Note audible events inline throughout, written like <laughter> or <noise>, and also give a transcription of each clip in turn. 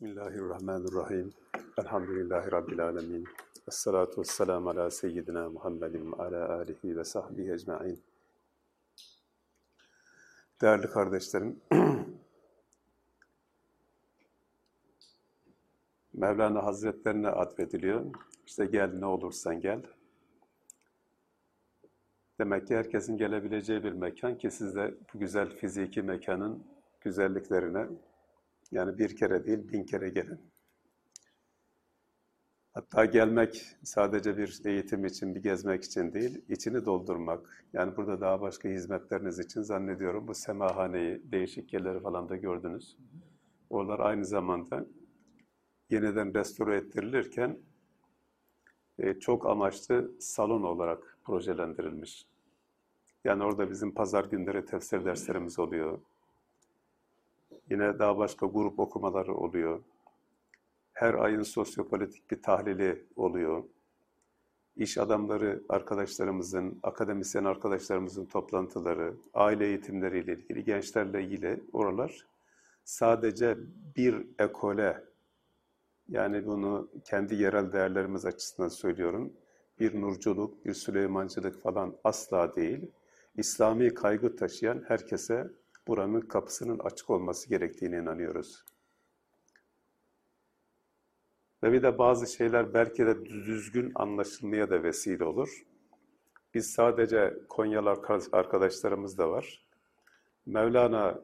Bismillahirrahmanirrahim. Elhamdülillahi Rabbil alemin. Esselatu vesselamu ala seyyidina Muhammedin ve ala alihi ve sahbihi ecma'in. Değerli kardeşlerim, <clears throat> Mevlana Hazretlerine atfediliyor. İşte gel ne olursan gel. Demek ki herkesin gelebileceği bir mekan ki siz de bu güzel fiziki mekanın güzelliklerine yani bir kere değil bin kere gelin. Hatta gelmek sadece bir eğitim için, bir gezmek için değil, içini doldurmak. Yani burada daha başka hizmetleriniz için zannediyorum bu semahaneyi, değişik yerleri falan da gördünüz. Oralar aynı zamanda yeniden restore ettirilirken e, çok amaçlı salon olarak projelendirilmiş. Yani orada bizim pazar günleri tefsir derslerimiz oluyor. Yine daha başka grup okumaları oluyor. Her ayın sosyopolitik bir tahlili oluyor. İş adamları arkadaşlarımızın, akademisyen arkadaşlarımızın toplantıları, aile eğitimleriyle ilgili, gençlerle ilgili oralar sadece bir ekole, yani bunu kendi yerel değerlerimiz açısından söylüyorum, bir nurculuk, bir Süleymancılık falan asla değil, İslami kaygı taşıyan herkese buranın kapısının açık olması gerektiğine inanıyoruz. Ve bir de bazı şeyler belki de düzgün anlaşılmaya da vesile olur. Biz sadece Konyalı arkadaşlarımız da var. Mevlana'yı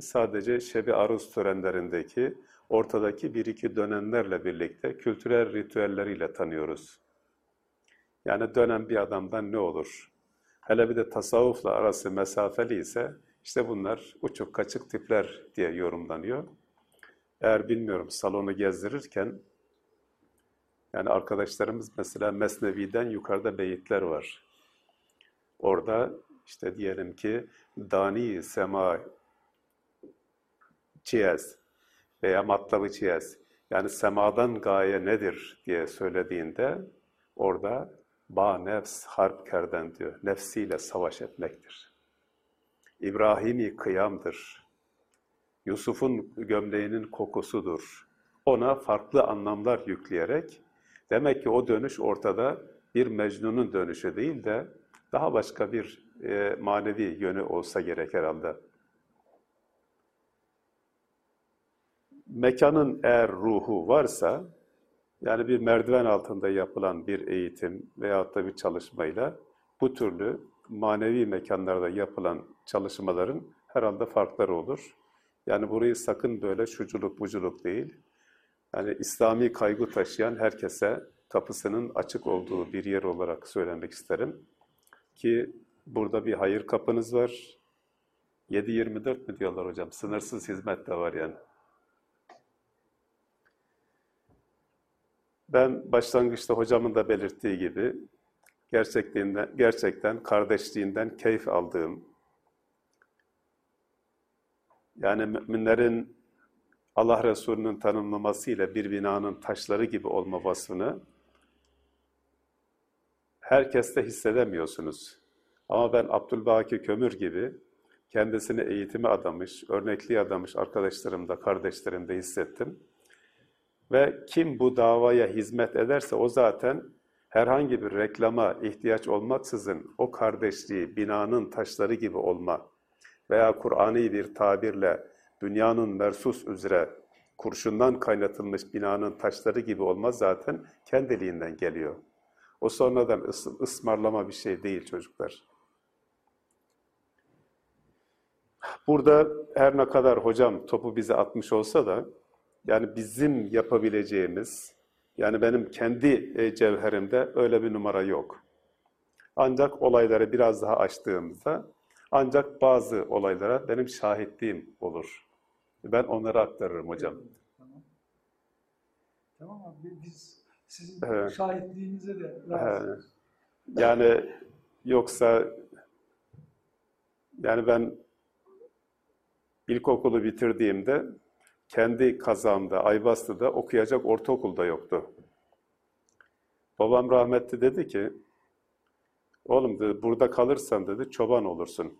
sadece Şebi Aruz törenlerindeki ortadaki bir iki dönemlerle birlikte kültürel ritüelleriyle tanıyoruz. Yani dönem bir adamdan ne olur? Hele bir de tasavvufla arası mesafeli ise işte bunlar uçuk kaçık tipler diye yorumlanıyor. Eğer bilmiyorum salonu gezdirirken yani arkadaşlarımız mesela Mesnevi'den yukarıda beyitler var. Orada işte diyelim ki Dani Sema Çiyez veya Matlabı Çiyez yani semadan gaye nedir diye söylediğinde orada Ba nefs harp kerden diyor. Nefsiyle savaş etmektir. İbrahimi kıyamdır. Yusuf'un gömleğinin kokusudur. Ona farklı anlamlar yükleyerek demek ki o dönüş ortada bir Mecnun'un dönüşü değil de daha başka bir e, manevi yönü olsa gerek herhalde. Mekanın eğer ruhu varsa yani bir merdiven altında yapılan bir eğitim veyahut da bir çalışmayla bu türlü manevi mekanlarda yapılan çalışmaların herhalde farkları olur. Yani burayı sakın böyle şuculuk buculuk değil. Yani İslami kaygı taşıyan herkese kapısının açık olduğu bir yer olarak söylemek isterim. Ki burada bir hayır kapınız var. 7-24 mi diyorlar hocam? Sınırsız hizmet de var yani. Ben başlangıçta hocamın da belirttiği gibi gerçekliğinden, gerçekten kardeşliğinden keyif aldığım, yani müminlerin Allah Resulü'nün tanımlamasıyla bir binanın taşları gibi olma vasfını herkeste hissedemiyorsunuz. Ama ben Abdülbaki Kömür gibi kendisini eğitime adamış, örnekliğe adamış arkadaşlarımda, kardeşlerimde hissettim. Ve kim bu davaya hizmet ederse o zaten herhangi bir reklama ihtiyaç olmaksızın o kardeşliği binanın taşları gibi olma veya Kur'an'i bir tabirle dünyanın mersus üzere kurşundan kaynatılmış binanın taşları gibi olmaz zaten kendiliğinden geliyor. O sonradan ıs ısmarlama bir şey değil çocuklar. Burada her ne kadar hocam topu bize atmış olsa da yani bizim yapabileceğimiz, yani benim kendi e, cevherimde öyle bir numara yok. Ancak olayları biraz daha açtığımızda, ancak bazı olaylara benim şahitliğim olur. Ben onları aktarırım hocam. Tamam. Tamam abi biz sizin evet. şahitliğinize de razıyız. Yani yoksa yani ben ilkokulu bitirdiğimde kendi kazamda, Aybastı'da okuyacak ortaokulda yoktu. Babam rahmetli dedi ki, oğlum dedi, burada kalırsan dedi, çoban olursun.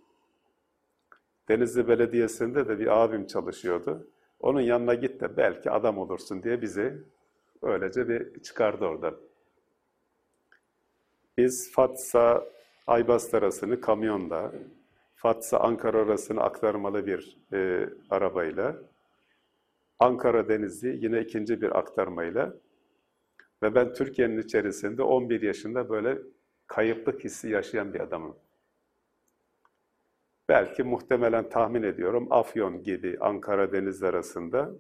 Denizli Belediyesi'nde de bir abim çalışıyordu. Onun yanına git de belki adam olursun diye bizi öylece bir çıkardı oradan. Biz Fatsa Aybast arasını kamyonla, Fatsa Ankara arasını aktarmalı bir e, arabayla, Ankara Denizli yine ikinci bir aktarmayla ve ben Türkiye'nin içerisinde 11 yaşında böyle kayıplık hissi yaşayan bir adamım. Belki muhtemelen tahmin ediyorum Afyon gibi Ankara deniz arasında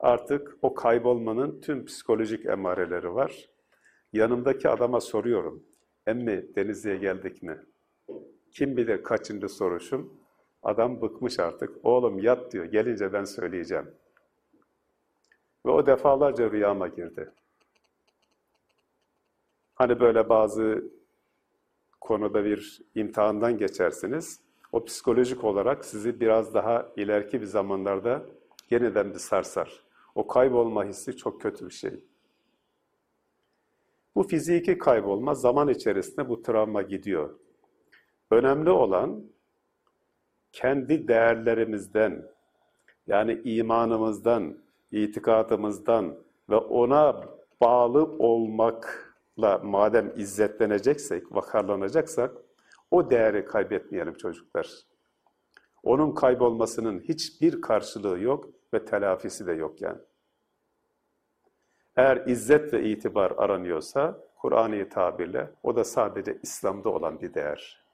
artık o kaybolmanın tüm psikolojik emareleri var. Yanımdaki adama soruyorum. Emmi Denizli'ye geldik mi? Kim bilir kaçıncı soruşum? Adam bıkmış artık. Oğlum yat diyor. Gelince ben söyleyeceğim. Ve o defalarca rüyama girdi. Hani böyle bazı konuda bir imtihandan geçersiniz. O psikolojik olarak sizi biraz daha ileriki bir zamanlarda yeniden bir sarsar. O kaybolma hissi çok kötü bir şey. Bu fiziki kaybolma zaman içerisinde bu travma gidiyor. Önemli olan kendi değerlerimizden, yani imanımızdan, itikadımızdan ve ona bağlı olmakla madem izzetleneceksek, vakarlanacaksak, o değeri kaybetmeyelim çocuklar. Onun kaybolmasının hiçbir karşılığı yok ve telafisi de yok yani. Eğer izzet ve itibar aranıyorsa, Kur'an'ı tabirle o da sadece İslam'da olan bir değer.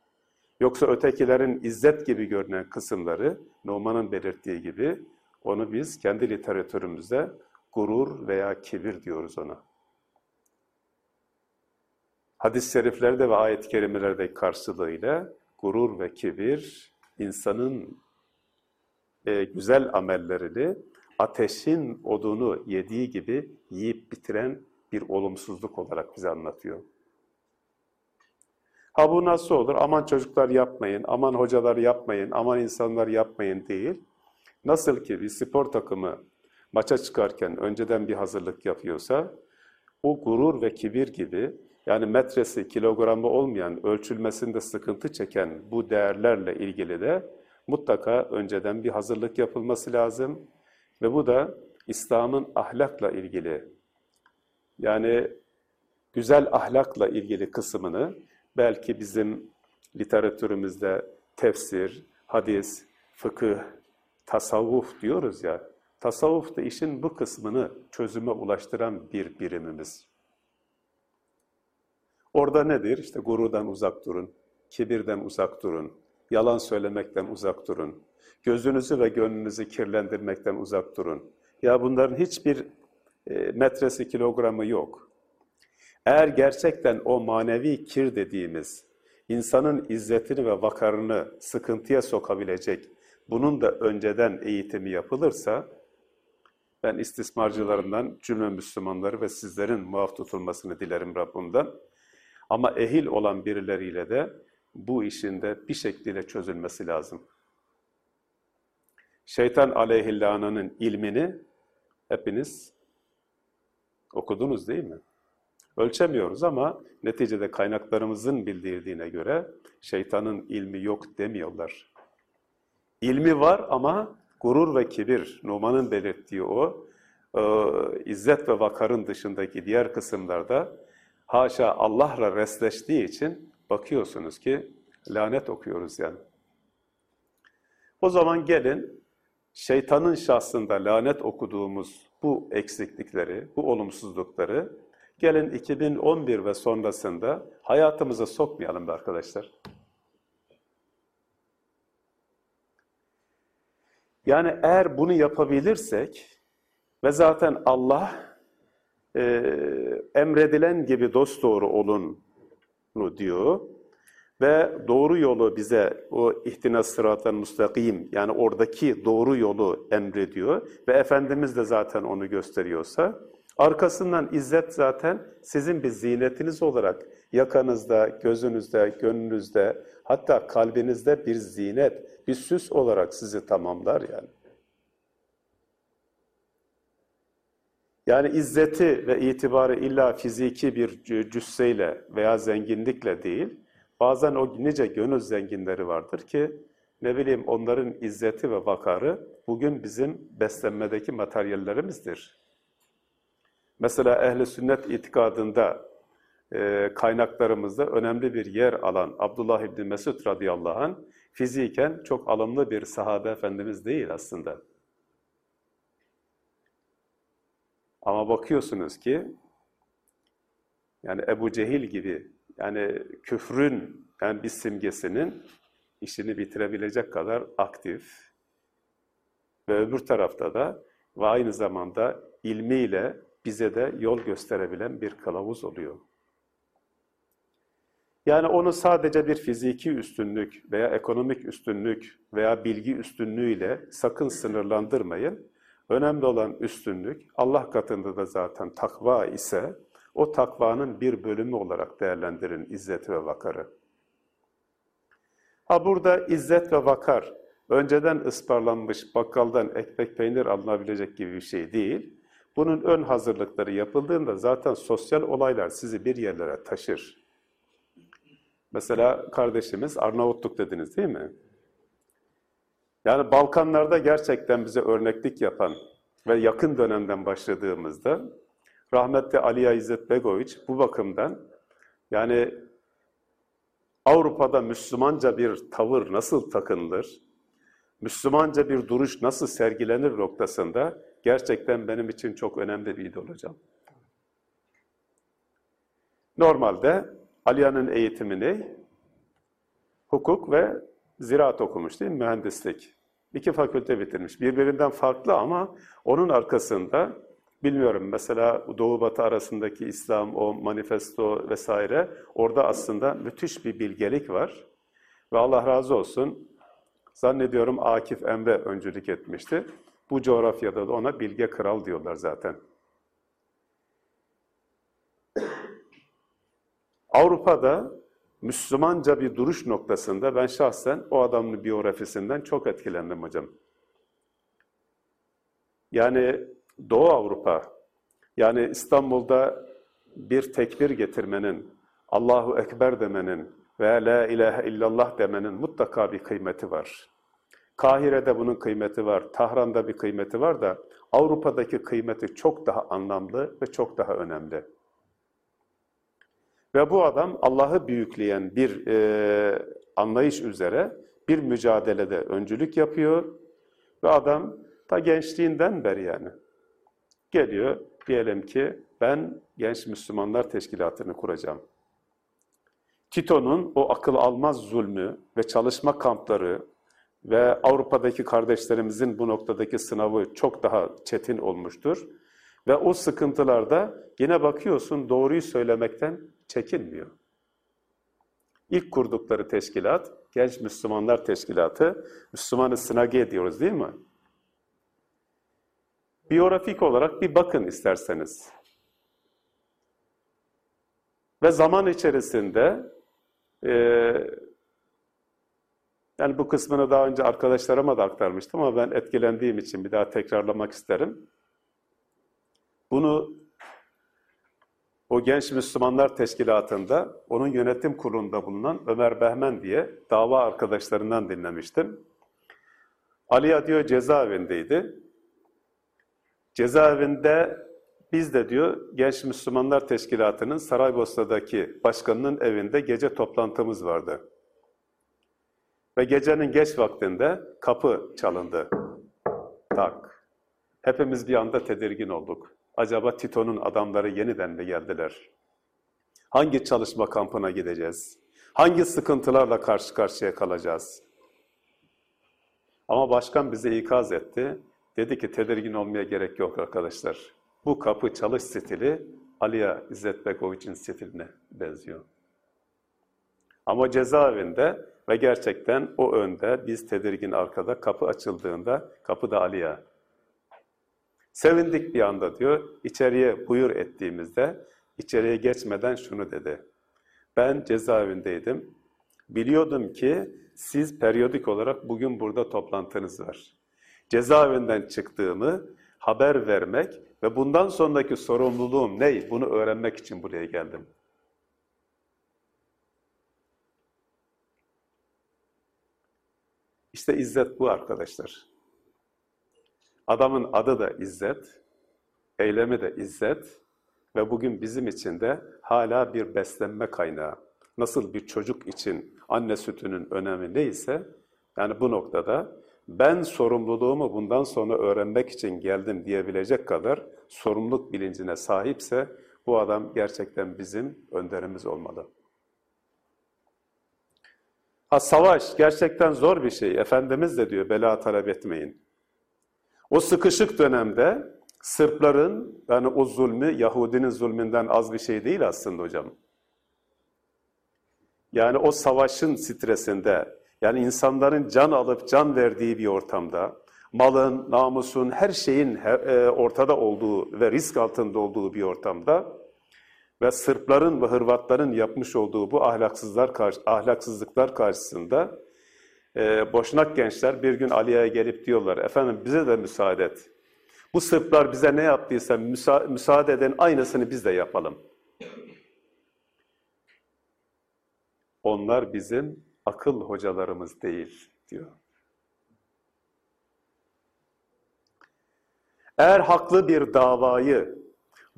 Yoksa ötekilerin izzet gibi görünen kısımları, Numan'ın belirttiği gibi, onu biz kendi literatürümüzde gurur veya kibir diyoruz ona. Hadis-i şeriflerde ve ayet-i kerimelerde karşılığıyla gurur ve kibir insanın e, güzel amellerini ateşin odunu yediği gibi yiyip bitiren bir olumsuzluk olarak bize anlatıyor. Ha bu nasıl olur? Aman çocuklar yapmayın, aman hocalar yapmayın, aman insanlar yapmayın değil. Nasıl ki bir spor takımı maça çıkarken önceden bir hazırlık yapıyorsa, o gurur ve kibir gibi yani metresi, kilogramı olmayan, ölçülmesinde sıkıntı çeken bu değerlerle ilgili de mutlaka önceden bir hazırlık yapılması lazım. Ve bu da İslam'ın ahlakla ilgili, yani güzel ahlakla ilgili kısmını belki bizim literatürümüzde tefsir, hadis, fıkıh, tasavvuf diyoruz ya, tasavvuf da işin bu kısmını çözüme ulaştıran bir birimimiz. Orada nedir? İşte gurudan uzak durun, kibirden uzak durun, yalan söylemekten uzak durun, gözünüzü ve gönlünüzü kirlendirmekten uzak durun. Ya bunların hiçbir e, metresi, kilogramı yok. Eğer gerçekten o manevi kir dediğimiz, insanın izzetini ve vakarını sıkıntıya sokabilecek, bunun da önceden eğitimi yapılırsa, ben istismarcılarından cümle Müslümanları ve sizlerin muaf tutulmasını dilerim Rabbimden. Ama ehil olan birileriyle de bu işin de bir şekilde çözülmesi lazım. Şeytan aleyhillananın ilmini hepiniz okudunuz değil mi? Ölçemiyoruz ama neticede kaynaklarımızın bildirdiğine göre şeytanın ilmi yok demiyorlar. İlmi var ama gurur ve kibir, Numan'ın belirttiği o, e, izzet ve vakarın dışındaki diğer kısımlarda haşa Allah'la resleştiği için bakıyorsunuz ki lanet okuyoruz yani. O zaman gelin şeytanın şahsında lanet okuduğumuz bu eksiklikleri, bu olumsuzlukları gelin 2011 ve sonrasında hayatımıza sokmayalım be arkadaşlar. Yani eğer bunu yapabilirsek ve zaten Allah e, emredilen gibi dosdoğru olun diyor ve doğru yolu bize o ihtinas sıraten müstakim yani oradaki doğru yolu emrediyor ve Efendimiz de zaten onu gösteriyorsa arkasından izzet zaten sizin bir zinetiniz olarak yakanızda, gözünüzde, gönlünüzde hatta kalbinizde bir zinet, bir süs olarak sizi tamamlar yani. Yani izzeti ve itibarı illa fiziki bir cüsseyle veya zenginlikle değil, bazen o nice gönül zenginleri vardır ki ne bileyim onların izzeti ve vakarı bugün bizim beslenmedeki materyallerimizdir. Mesela ehli sünnet itikadında e, kaynaklarımızda önemli bir yer alan Abdullah İbni Mesud radıyallahu anh fiziken çok alımlı bir sahabe efendimiz değil aslında. Ama bakıyorsunuz ki yani Ebu Cehil gibi yani küfrün yani bir simgesinin işini bitirebilecek kadar aktif ve öbür tarafta da ve aynı zamanda ilmiyle bize de yol gösterebilen bir kılavuz oluyor. Yani onu sadece bir fiziki üstünlük veya ekonomik üstünlük veya bilgi üstünlüğüyle sakın sınırlandırmayın. Önemli olan üstünlük, Allah katında da zaten takva ise, o takvanın bir bölümü olarak değerlendirin izzet ve vakarı. Ha burada izzet ve vakar, önceden ısparlanmış bakkaldan ekmek peynir alınabilecek gibi bir şey değil. Bunun ön hazırlıkları yapıldığında zaten sosyal olaylar sizi bir yerlere taşır. Mesela kardeşimiz Arnavutluk dediniz değil mi? Yani Balkanlarda gerçekten bize örneklik yapan ve yakın dönemden başladığımızda rahmetli Aliya İzzet Begoviç bu bakımdan yani Avrupa'da Müslümanca bir tavır nasıl takınılır, Müslümanca bir duruş nasıl sergilenir noktasında gerçekten benim için çok önemli bir idol hocam. Normalde Aliya'nın eğitimini hukuk ve ziraat okumuş değil mi? Mühendislik. İki fakülte bitirmiş. Birbirinden farklı ama onun arkasında bilmiyorum mesela Doğu Batı arasındaki İslam, o manifesto vesaire orada aslında müthiş bir bilgelik var. Ve Allah razı olsun zannediyorum Akif Emre öncülük etmişti. Bu coğrafyada da ona bilge kral diyorlar zaten. Avrupa'da Müslümanca bir duruş noktasında ben şahsen o adamın biyografisinden çok etkilendim hocam. Yani Doğu Avrupa, yani İstanbul'da bir tekbir getirmenin, Allahu Ekber demenin ve La ilahe illallah demenin mutlaka bir kıymeti var. Kahire'de bunun kıymeti var, Tahran'da bir kıymeti var da Avrupa'daki kıymeti çok daha anlamlı ve çok daha önemli. Ve bu adam Allah'ı büyükleyen bir e, anlayış üzere bir mücadelede öncülük yapıyor. Ve adam ta gençliğinden beri yani geliyor diyelim ki ben Genç Müslümanlar Teşkilatı'nı kuracağım. Tito'nun o akıl almaz zulmü ve çalışma kampları ve Avrupa'daki kardeşlerimizin bu noktadaki sınavı çok daha çetin olmuştur. Ve o sıkıntılarda yine bakıyorsun doğruyu söylemekten çekinmiyor. İlk kurdukları teşkilat, Genç Müslümanlar Teşkilatı, Müslümanı sınage diyoruz değil mi? Biyografik olarak bir bakın isterseniz. Ve zaman içerisinde e, yani bu kısmını daha önce arkadaşlarıma da aktarmıştım ama ben etkilendiğim için bir daha tekrarlamak isterim. Bunu o Genç Müslümanlar Teşkilatı'nda, onun yönetim kurulunda bulunan Ömer Behmen diye dava arkadaşlarından dinlemiştim. Aliya diyor cezaevindeydi. Cezaevinde biz de diyor Genç Müslümanlar Teşkilatı'nın Saraybosna'daki başkanının evinde gece toplantımız vardı. Ve gecenin geç vaktinde kapı çalındı. Tak. Hepimiz bir anda tedirgin olduk. Acaba Tito'nun adamları yeniden mi geldiler? Hangi çalışma kampına gideceğiz? Hangi sıkıntılarla karşı karşıya kalacağız? Ama başkan bize ikaz etti. Dedi ki tedirgin olmaya gerek yok arkadaşlar. Bu kapı çalış stili Aliya İzzet Begoviç'in stiline benziyor. Ama cezaevinde ve gerçekten o önde, biz tedirgin arkada, kapı açıldığında kapı da Aliya. Sevindik bir anda diyor, içeriye buyur ettiğimizde, içeriye geçmeden şunu dedi. Ben cezaevindeydim, biliyordum ki siz periyodik olarak bugün burada toplantınız var. Cezaevinden çıktığımı haber vermek ve bundan sonraki sorumluluğum ne? Bunu öğrenmek için buraya geldim. İşte izzet bu arkadaşlar. Adamın adı da izzet, eylemi de izzet ve bugün bizim için de hala bir beslenme kaynağı. Nasıl bir çocuk için anne sütünün önemi neyse, yani bu noktada ben sorumluluğumu bundan sonra öğrenmek için geldim diyebilecek kadar sorumluluk bilincine sahipse bu adam gerçekten bizim önderimiz olmalı. Ha savaş gerçekten zor bir şey. Efendimiz de diyor bela talep etmeyin. O sıkışık dönemde Sırpların yani o zulmü Yahudinin zulmünden az bir şey değil aslında hocam. Yani o savaşın stresinde yani insanların can alıp can verdiği bir ortamda malın, namusun, her şeyin e, ortada olduğu ve risk altında olduğu bir ortamda ve Sırpların ve Hırvatların yapmış olduğu bu ahlaksızlar karşı, ahlaksızlıklar karşısında e, boşnak gençler bir gün Ali'ye gelip diyorlar, efendim bize de müsaade et. Bu Sırplar bize ne yaptıysa müsa müsaade eden aynısını biz de yapalım. Onlar bizim akıl hocalarımız değil diyor. Eğer haklı bir davayı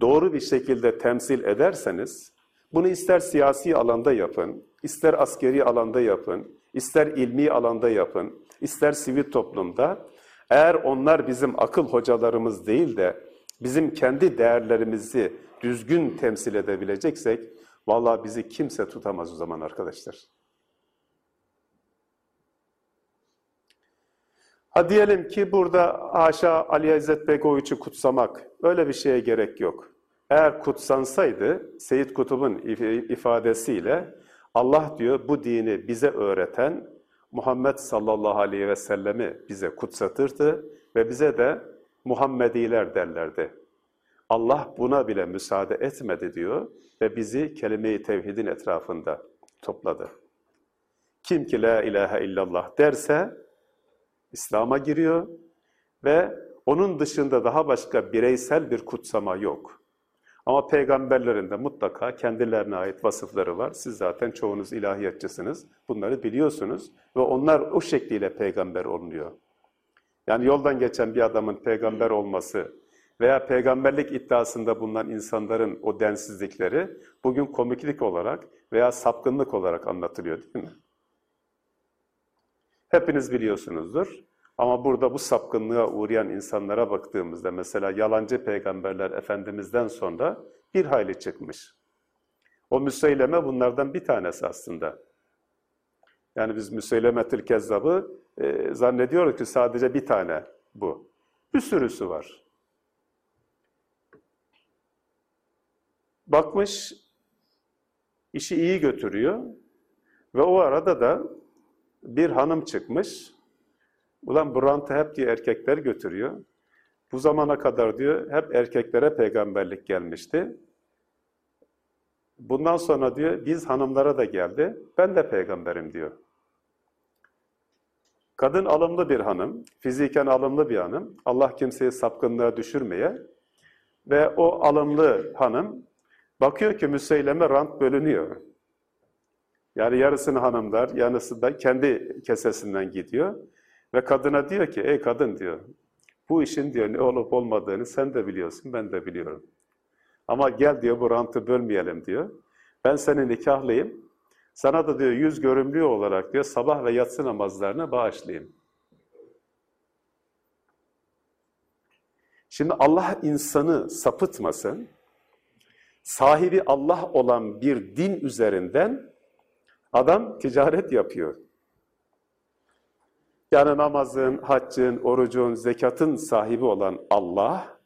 doğru bir şekilde temsil ederseniz, bunu ister siyasi alanda yapın, ister askeri alanda yapın, ister ilmi alanda yapın, ister sivil toplumda, eğer onlar bizim akıl hocalarımız değil de bizim kendi değerlerimizi düzgün temsil edebileceksek, vallahi bizi kimse tutamaz o zaman arkadaşlar. Ha diyelim ki burada haşa Ali İzzet Begoviç'i kutsamak, öyle bir şeye gerek yok. Eğer kutsansaydı, Seyyid Kutub'un ifadesiyle Allah diyor bu dini bize öğreten Muhammed sallallahu aleyhi ve sellemi bize kutsatırdı ve bize de Muhammediler derlerdi. Allah buna bile müsaade etmedi diyor ve bizi kelime-i tevhidin etrafında topladı. Kim ki la ilahe illallah derse İslam'a giriyor ve onun dışında daha başka bireysel bir kutsama yok. Ama peygamberlerin de mutlaka kendilerine ait vasıfları var. Siz zaten çoğunuz ilahiyatçısınız. Bunları biliyorsunuz ve onlar o şekliyle peygamber olunuyor. Yani yoldan geçen bir adamın peygamber olması veya peygamberlik iddiasında bulunan insanların o densizlikleri bugün komiklik olarak veya sapkınlık olarak anlatılıyor değil mi? Hepiniz biliyorsunuzdur. Ama burada bu sapkınlığa uğrayan insanlara baktığımızda mesela yalancı peygamberler Efendimiz'den sonra bir hayli çıkmış. O müseyleme bunlardan bir tanesi aslında. Yani biz müseylemetül kezzabı e, zannediyoruz ki sadece bir tane bu. Bir sürüsü var. Bakmış, işi iyi götürüyor ve o arada da bir hanım çıkmış, Ulan bu rantı hep diye erkekler götürüyor. Bu zamana kadar diyor hep erkeklere peygamberlik gelmişti. Bundan sonra diyor biz hanımlara da geldi. Ben de peygamberim diyor. Kadın alımlı bir hanım, fiziken alımlı bir hanım. Allah kimseyi sapkınlığa düşürmeye ve o alımlı hanım bakıyor ki Müseyleme rant bölünüyor. Yani yarısını hanımlar, yarısı da kendi kesesinden gidiyor. Ve kadına diyor ki, ey kadın diyor, bu işin diyor ne olup olmadığını sen de biliyorsun, ben de biliyorum. Ama gel diyor bu rantı bölmeyelim diyor. Ben seni nikahlıyım. Sana da diyor yüz görümlü olarak diyor sabah ve yatsı namazlarını bağışlayayım. Şimdi Allah insanı sapıtmasın, sahibi Allah olan bir din üzerinden adam ticaret yapıyor. Yani namazın, haccın, orucun, zekatın sahibi olan Allah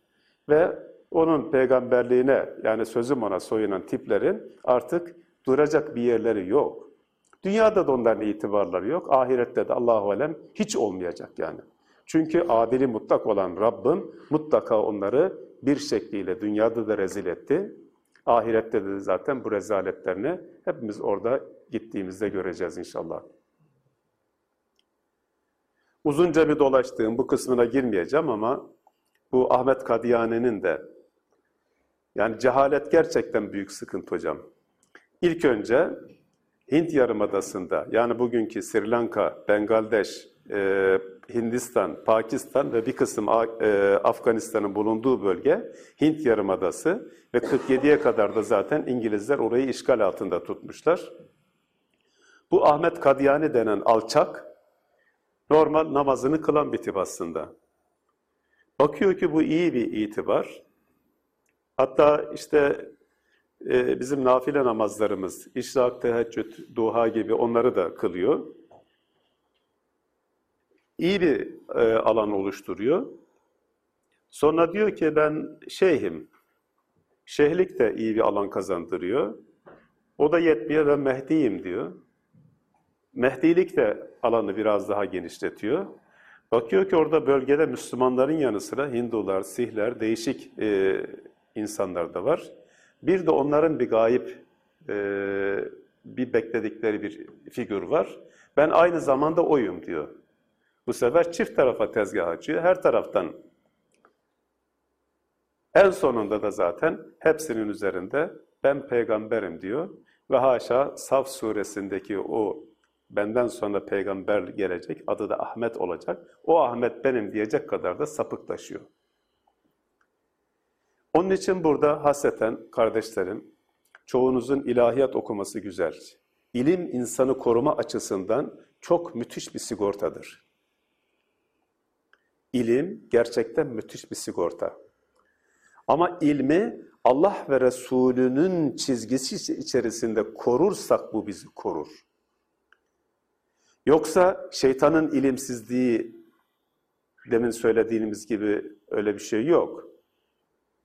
ve onun peygamberliğine yani sözüm ona soyunan tiplerin artık duracak bir yerleri yok. Dünyada da onların itibarları yok. Ahirette de Allahu alem hiç olmayacak yani. Çünkü adili mutlak olan Rabbim mutlaka onları bir şekliyle dünyada da rezil etti. Ahirette de zaten bu rezaletlerini hepimiz orada gittiğimizde göreceğiz inşallah. Uzunca bir dolaştığım bu kısmına girmeyeceğim ama bu Ahmet Kadiyani'nin de yani cehalet gerçekten büyük sıkıntı hocam. İlk önce Hint Yarımadası'nda yani bugünkü Sri Lanka, Bengaldeş e, Hindistan, Pakistan ve bir kısım e, Afganistan'ın bulunduğu bölge Hint Yarımadası ve 47'ye kadar da zaten İngilizler orayı işgal altında tutmuşlar. Bu Ahmet Kadyani denen alçak normal namazını kılan bir tip aslında. Bakıyor ki bu iyi bir itibar. Hatta işte e, bizim nafile namazlarımız, işrak, teheccüd, duha gibi onları da kılıyor. İyi bir e, alan oluşturuyor. Sonra diyor ki ben şeyhim. Şeyhlik de iyi bir alan kazandırıyor. O da yetmiyor ben Mehdi'yim diyor. Mehdilik de alanı biraz daha genişletiyor. Bakıyor ki orada bölgede Müslümanların yanı sıra Hindular, Sihler, değişik e, insanlar da var. Bir de onların bir gayip, e, bir bekledikleri bir figür var. Ben aynı zamanda oyum diyor. Bu sefer çift tarafa tezgah açıyor. Her taraftan en sonunda da zaten hepsinin üzerinde ben peygamberim diyor. Ve haşa Saf suresindeki o benden sonra peygamber gelecek, adı da Ahmet olacak. O Ahmet benim diyecek kadar da sapıklaşıyor. Onun için burada haseten kardeşlerim, çoğunuzun ilahiyat okuması güzel. İlim insanı koruma açısından çok müthiş bir sigortadır. İlim gerçekten müthiş bir sigorta. Ama ilmi Allah ve Resulünün çizgisi içerisinde korursak bu bizi korur. Yoksa şeytanın ilimsizliği, demin söylediğimiz gibi öyle bir şey yok.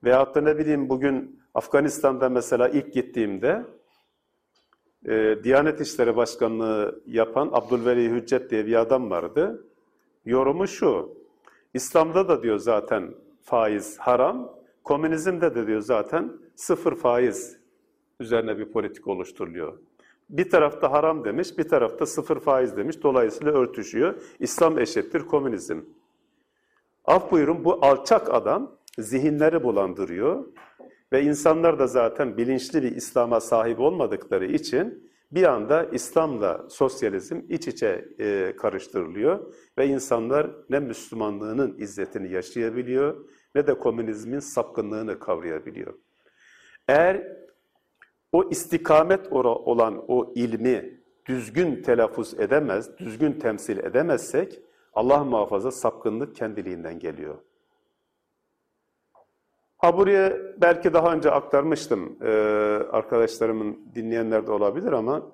Veyahut da ne bileyim bugün Afganistan'da mesela ilk gittiğimde e, Diyanet İşleri Başkanlığı yapan Abdülveli Hüccet diye bir adam vardı. Yorumu şu, İslam'da da diyor zaten faiz haram, komünizmde de diyor zaten sıfır faiz üzerine bir politik oluşturuluyor. Bir tarafta haram demiş, bir tarafta sıfır faiz demiş. Dolayısıyla örtüşüyor. İslam eşittir komünizm. Af buyurun bu alçak adam zihinleri bulandırıyor ve insanlar da zaten bilinçli bir İslam'a sahip olmadıkları için bir anda İslam'la sosyalizm iç içe e, karıştırılıyor ve insanlar ne Müslümanlığının izzetini yaşayabiliyor ne de komünizmin sapkınlığını kavrayabiliyor. Eğer o istikamet olan o ilmi düzgün telaffuz edemez, düzgün temsil edemezsek Allah muhafaza sapkınlık kendiliğinden geliyor. Ha buraya belki daha önce aktarmıştım ee, arkadaşlarımın dinleyenler de olabilir ama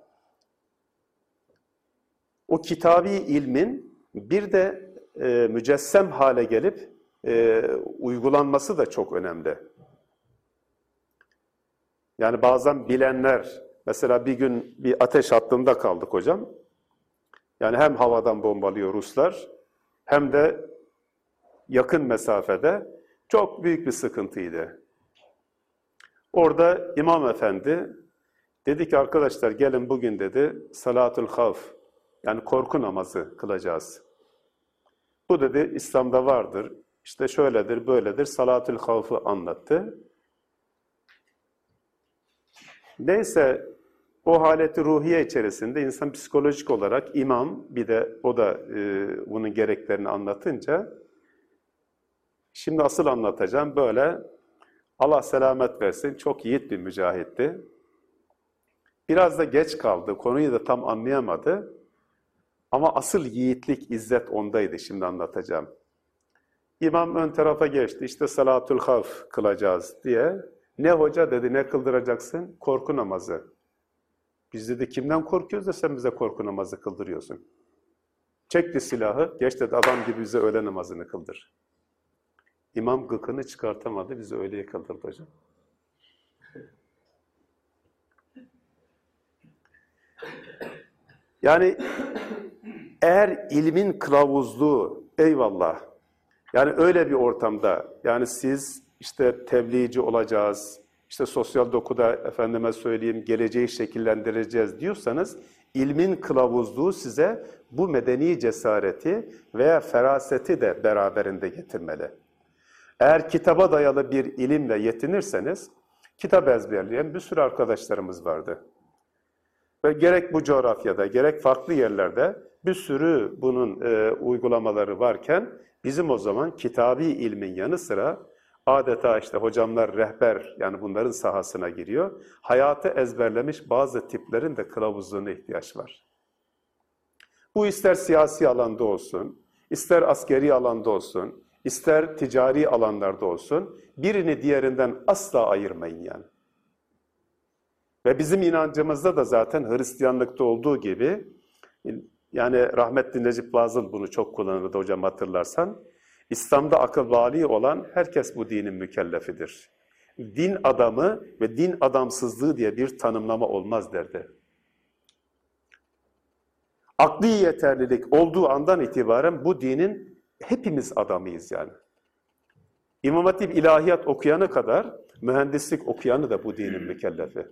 o kitabi ilmin bir de e, mücessem hale gelip e, uygulanması da çok önemli. Yani bazen bilenler, mesela bir gün bir ateş hattında kaldık hocam. Yani hem havadan bombalıyor Ruslar, hem de yakın mesafede çok büyük bir sıkıntıydı. Orada İmam Efendi dedi ki arkadaşlar gelin bugün dedi salatul havf yani korku namazı kılacağız. Bu dedi İslam'da vardır. İşte şöyledir, böyledir. Salatul havfı anlattı. Neyse o haleti ruhiye içerisinde insan psikolojik olarak imam bir de o da e, bunun gereklerini anlatınca şimdi asıl anlatacağım böyle Allah selamet versin çok yiğit bir mücahitti. Biraz da geç kaldı konuyu da tam anlayamadı ama asıl yiğitlik izzet ondaydı şimdi anlatacağım. İmam ön tarafa geçti işte salatul havf kılacağız diye ne hoca dedi, ne kıldıracaksın? Korku namazı. Biz dedi, kimden korkuyoruz da sen bize korku namazı kıldırıyorsun? Çekti silahı, geç dedi, adam gibi bize öğle namazını kıldır. İmam gıkını çıkartamadı, bizi öğleye kıldırdı hocam. Yani eğer ilmin kılavuzluğu, eyvallah, yani öyle bir ortamda, yani siz işte tebliğci olacağız, işte sosyal dokuda efendime söyleyeyim geleceği şekillendireceğiz diyorsanız ilmin kılavuzluğu size bu medeni cesareti veya feraseti de beraberinde getirmeli. Eğer kitaba dayalı bir ilimle yetinirseniz kitap ezberleyen bir sürü arkadaşlarımız vardı. Ve gerek bu coğrafyada, gerek farklı yerlerde bir sürü bunun e, uygulamaları varken bizim o zaman kitabi ilmin yanı sıra adeta işte hocamlar rehber yani bunların sahasına giriyor. Hayatı ezberlemiş bazı tiplerin de kılavuzluğuna ihtiyaç var. Bu ister siyasi alanda olsun, ister askeri alanda olsun, ister ticari alanlarda olsun birini diğerinden asla ayırmayın yani. Ve bizim inancımızda da zaten Hristiyanlıkta olduğu gibi yani rahmetli Necip Fazıl bunu çok kullanırdı hocam hatırlarsan. İslam'da akıl vali olan herkes bu dinin mükellefidir. Din adamı ve din adamsızlığı diye bir tanımlama olmaz derdi. Akli yeterlilik olduğu andan itibaren bu dinin hepimiz adamıyız yani. İmam Hatip ilahiyat okuyanı kadar mühendislik okuyanı da bu dinin mükellefi.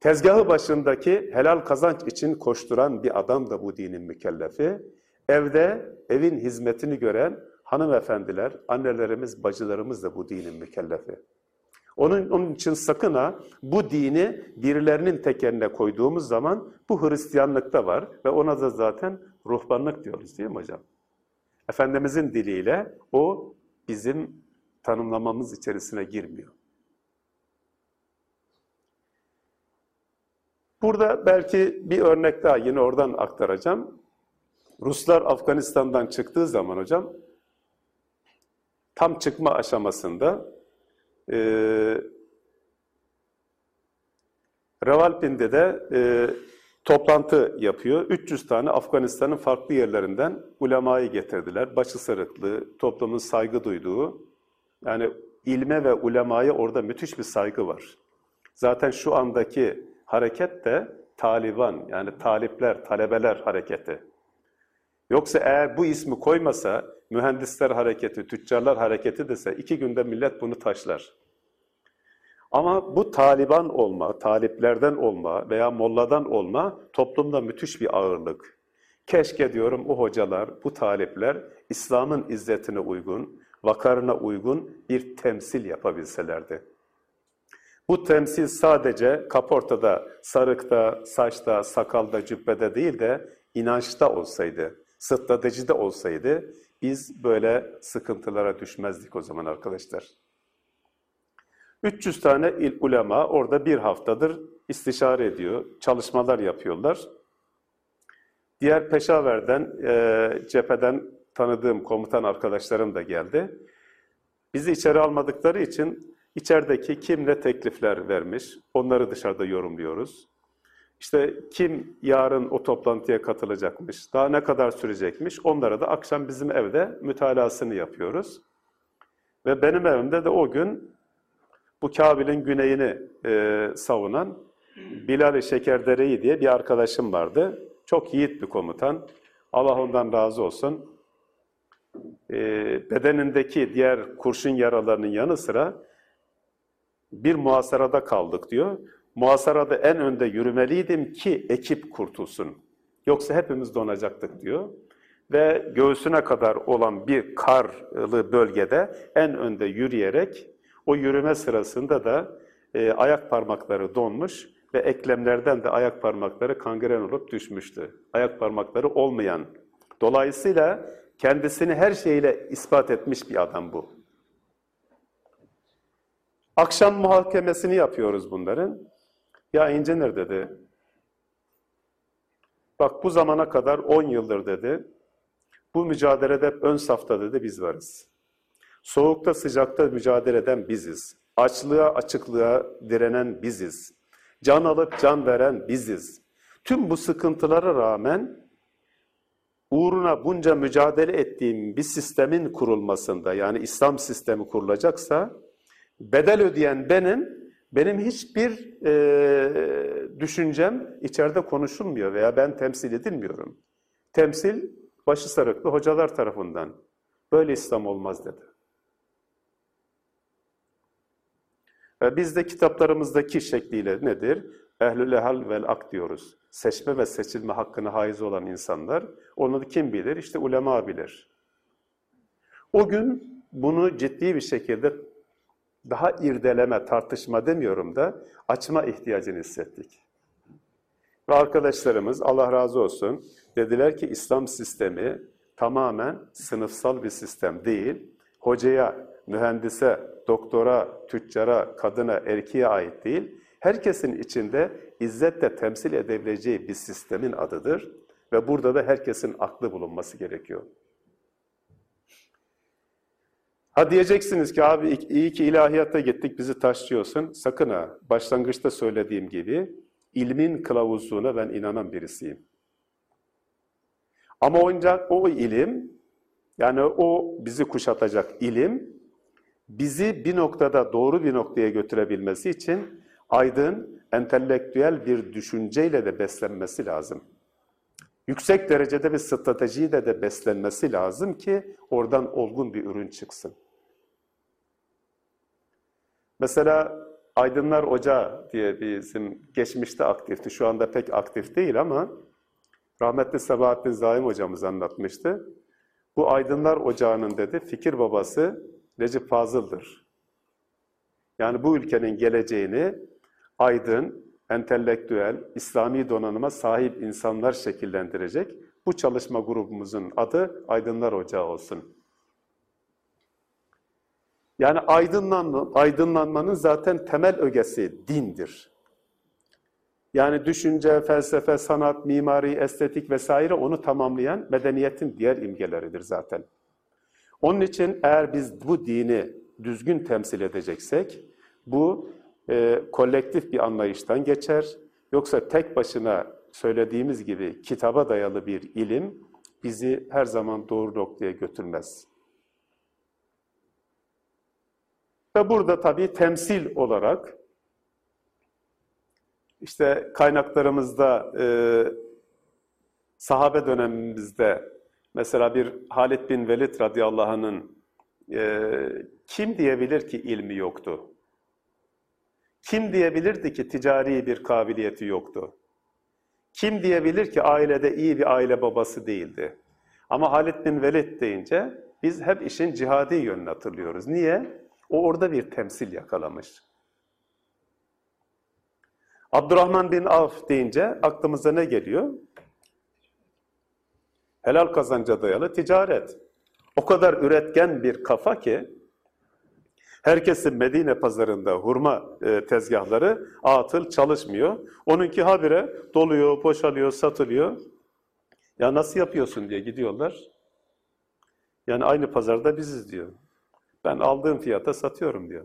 Tezgahı başındaki helal kazanç için koşturan bir adam da bu dinin mükellefi. Evde evin hizmetini gören hanımefendiler, annelerimiz, bacılarımız da bu dinin mükellefi. Onun, onun için sakın ha bu dini birilerinin tekerine koyduğumuz zaman bu Hristiyanlıkta var ve ona da zaten ruhbanlık diyoruz değil mi hocam? Efendimizin diliyle o bizim tanımlamamız içerisine girmiyor. Burada belki bir örnek daha yine oradan aktaracağım. Ruslar Afganistan'dan çıktığı zaman hocam tam çıkma aşamasında e, Ravalpindi'de de e, toplantı yapıyor. 300 tane Afganistan'ın farklı yerlerinden ulemayı getirdiler. Başı sarıklı, toplumun saygı duyduğu. Yani ilme ve ulemaya orada müthiş bir saygı var. Zaten şu andaki hareket de Taliban yani talipler, talebeler hareketi. Yoksa eğer bu ismi koymasa mühendisler hareketi, tüccarlar hareketi dese iki günde millet bunu taşlar. Ama bu Taliban olma, taliplerden olma veya molladan olma toplumda müthiş bir ağırlık. Keşke diyorum o hocalar, bu talipler İslam'ın izzetine uygun, vakarına uygun bir temsil yapabilselerdi. Bu temsil sadece kaportada, sarıkta, saçta, sakalda, cübbede değil de inançta olsaydı, stratejide olsaydı biz böyle sıkıntılara düşmezdik o zaman arkadaşlar. 300 tane il ulema orada bir haftadır istişare ediyor, çalışmalar yapıyorlar. Diğer Peşaver'den, e, cepheden tanıdığım komutan arkadaşlarım da geldi. Bizi içeri almadıkları için içerideki kim ne teklifler vermiş, onları dışarıda yorumluyoruz. İşte kim yarın o toplantıya katılacakmış, daha ne kadar sürecekmiş, onlara da akşam bizim evde mütalasını yapıyoruz. Ve benim evimde de o gün bu Kabil'in güneyini e, savunan Bilal-i Şekerdere'yi diye bir arkadaşım vardı. Çok yiğit bir komutan. Allah ondan razı olsun. E, bedenindeki diğer kurşun yaralarının yanı sıra bir muhasarada kaldık diyor. Muhasarada en önde yürümeliydim ki ekip kurtulsun. Yoksa hepimiz donacaktık diyor. Ve göğsüne kadar olan bir karlı bölgede en önde yürüyerek o yürüme sırasında da e, ayak parmakları donmuş ve eklemlerden de ayak parmakları kangren olup düşmüştü. Ayak parmakları olmayan. Dolayısıyla kendisini her şeyle ispat etmiş bir adam bu. Akşam muhakemesini yapıyoruz bunların. Ya İncinir dedi, bak bu zamana kadar 10 yıldır dedi, bu mücadelede ön safta dedi biz varız. Soğukta sıcakta mücadele eden biziz. Açlığa açıklığa direnen biziz. Can alıp can veren biziz. Tüm bu sıkıntılara rağmen uğruna bunca mücadele ettiğim bir sistemin kurulmasında yani İslam sistemi kurulacaksa bedel ödeyen benim, benim hiçbir e, düşüncem içeride konuşulmuyor veya ben temsil edilmiyorum. Temsil başı sarıklı hocalar tarafından. Böyle İslam olmaz dedi. Ve biz de kitaplarımızdaki şekliyle nedir? Ehlül ehal vel ak diyoruz. Seçme ve seçilme hakkına haiz olan insanlar. Onu kim bilir? İşte ulema bilir. O gün bunu ciddi bir şekilde daha irdeleme, tartışma demiyorum da açma ihtiyacını hissettik. Ve arkadaşlarımız Allah razı olsun dediler ki İslam sistemi tamamen sınıfsal bir sistem değil. Hocaya, mühendise, doktora, tüccara, kadına, erkeğe ait değil. Herkesin içinde izzetle temsil edebileceği bir sistemin adıdır. Ve burada da herkesin aklı bulunması gerekiyor. Ha diyeceksiniz ki abi iyi ki ilahiyatta gittik bizi taşlıyorsun. Sakın ha başlangıçta söylediğim gibi ilmin kılavuzluğuna ben inanan birisiyim. Ama ancak o ilim yani o bizi kuşatacak ilim bizi bir noktada doğru bir noktaya götürebilmesi için aydın, entelektüel bir düşünceyle de beslenmesi lazım. Yüksek derecede bir stratejiyle de beslenmesi lazım ki oradan olgun bir ürün çıksın. Mesela Aydınlar Ocağı diye bizim geçmişte aktifti, şu anda pek aktif değil ama rahmetli Sabahattin Zaim hocamız anlatmıştı. Bu Aydınlar Ocağı'nın dedi fikir babası Necip Fazıl'dır. Yani bu ülkenin geleceğini aydın, entelektüel, İslami donanıma sahip insanlar şekillendirecek. Bu çalışma grubumuzun adı Aydınlar Ocağı olsun. Yani aydınlanma, aydınlanmanın zaten temel ögesi dindir. Yani düşünce, felsefe, sanat, mimari, estetik vesaire onu tamamlayan medeniyetin diğer imgeleridir zaten. Onun için eğer biz bu dini düzgün temsil edeceksek, bu e, kolektif bir anlayıştan geçer. Yoksa tek başına söylediğimiz gibi kitaba dayalı bir ilim bizi her zaman doğru noktaya götürmez. Ve burada tabii temsil olarak işte kaynaklarımızda e, sahabe dönemimizde mesela bir Halid bin Velid radıyallahu anh'ın e, kim diyebilir ki ilmi yoktu? Kim diyebilirdi ki ticari bir kabiliyeti yoktu? Kim diyebilir ki ailede iyi bir aile babası değildi? Ama Halid bin Velid deyince biz hep işin cihadi yönünü hatırlıyoruz. Niye? O orada bir temsil yakalamış. Abdurrahman bin Avf deyince aklımıza ne geliyor? Helal kazanca dayalı ticaret. O kadar üretken bir kafa ki herkesin Medine pazarında hurma e, tezgahları atıl çalışmıyor. Onunki habire doluyor, boşalıyor, satılıyor. Ya nasıl yapıyorsun diye gidiyorlar. Yani aynı pazarda biziz diyor. Ben aldığım fiyata satıyorum diyor.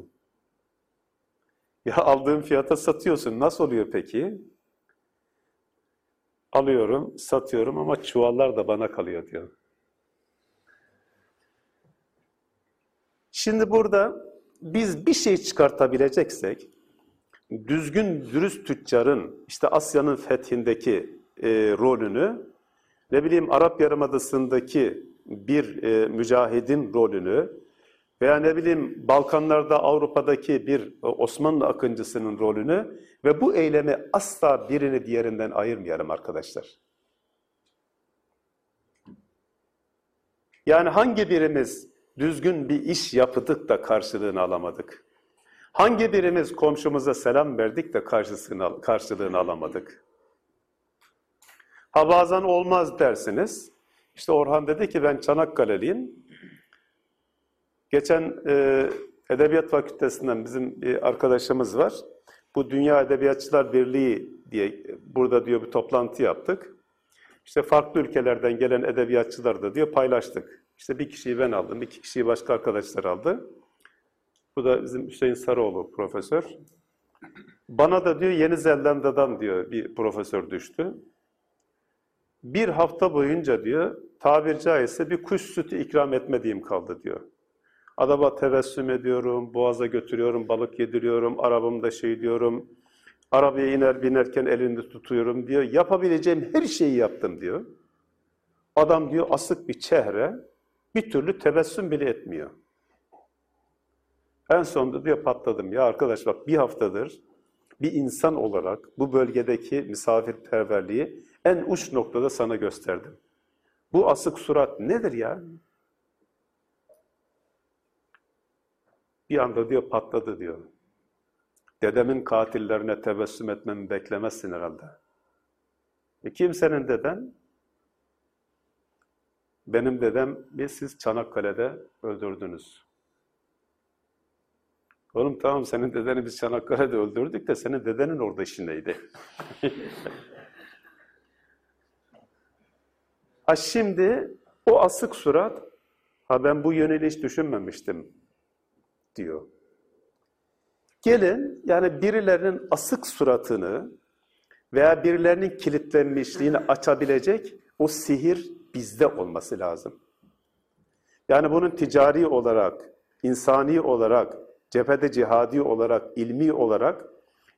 Ya <laughs> aldığım fiyata satıyorsun. Nasıl oluyor peki? Alıyorum, satıyorum ama çuvallar da bana kalıyor diyor. Şimdi burada biz bir şey çıkartabileceksek, düzgün, dürüst tüccarın işte Asya'nın fethindeki e, rolünü, ne bileyim Arap Yarımadası'ndaki bir e, mücahidin rolünü, veya ne bileyim Balkanlarda Avrupa'daki bir e, Osmanlı akıncısının rolünü ve bu eylemi asla birini diğerinden ayırmayalım arkadaşlar. Yani hangi birimiz düzgün bir iş yaptık da karşılığını alamadık? Hangi birimiz komşumuza selam verdik de karşısını, karşılığını alamadık? Ha bazen olmaz dersiniz. İşte Orhan dedi ki ben Çanakkale'liyim. Geçen e, Edebiyat Fakültesinden bizim bir arkadaşımız var. Bu Dünya Edebiyatçılar Birliği diye burada diyor bir toplantı yaptık. İşte farklı ülkelerden gelen edebiyatçılar da diyor paylaştık. İşte bir kişiyi ben aldım, iki kişiyi başka arkadaşlar aldı. Bu da bizim Hüseyin Sarıoğlu profesör. Bana da diyor Yeni Zelanda'dan diyor bir profesör düştü. Bir hafta boyunca diyor tabir caizse bir kuş sütü ikram etmediğim kaldı diyor. Adama tebessüm ediyorum, boğaza götürüyorum, balık yediriyorum, arabamda şey diyorum, arabaya iner binerken elinde tutuyorum diyor. Yapabileceğim her şeyi yaptım diyor. Adam diyor asık bir çehre, bir türlü tebessüm bile etmiyor. En sonunda diyor patladım. Ya arkadaş bak bir haftadır bir insan olarak bu bölgedeki misafirperverliği en uç noktada sana gösterdim. Bu asık surat nedir ya? Bir anda diyor patladı diyor. Dedemin katillerine tebessüm etmemi beklemezsin herhalde. E, kim senin deden? Benim dedem bir siz Çanakkale'de öldürdünüz. Oğlum tamam senin dedeni biz Çanakkale'de öldürdük de senin dedenin orada işi neydi? <laughs> ha şimdi o asık surat, ha ben bu yönüyle hiç düşünmemiştim diyor. Gelin yani birilerinin asık suratını veya birilerinin kilitlenmişliğini açabilecek o sihir bizde olması lazım. Yani bunun ticari olarak, insani olarak, cephede cihadi olarak, ilmi olarak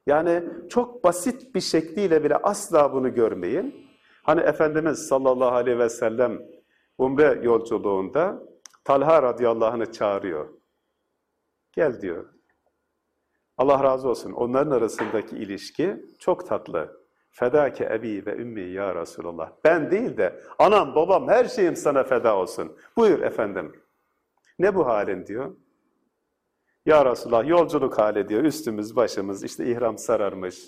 yani çok basit bir şekliyle bile asla bunu görmeyin. Hani Efendimiz sallallahu aleyhi ve sellem umre yolculuğunda Talha radıyallahu anh'ı çağırıyor. Gel diyor. Allah razı olsun. Onların arasındaki ilişki çok tatlı. Fedake ebi ve ümmi ya Resulallah. Ben değil de anam babam her şeyim sana feda olsun. Buyur efendim. Ne bu halin diyor. Ya Resulallah yolculuk hali diyor. Üstümüz başımız işte ihram sararmış.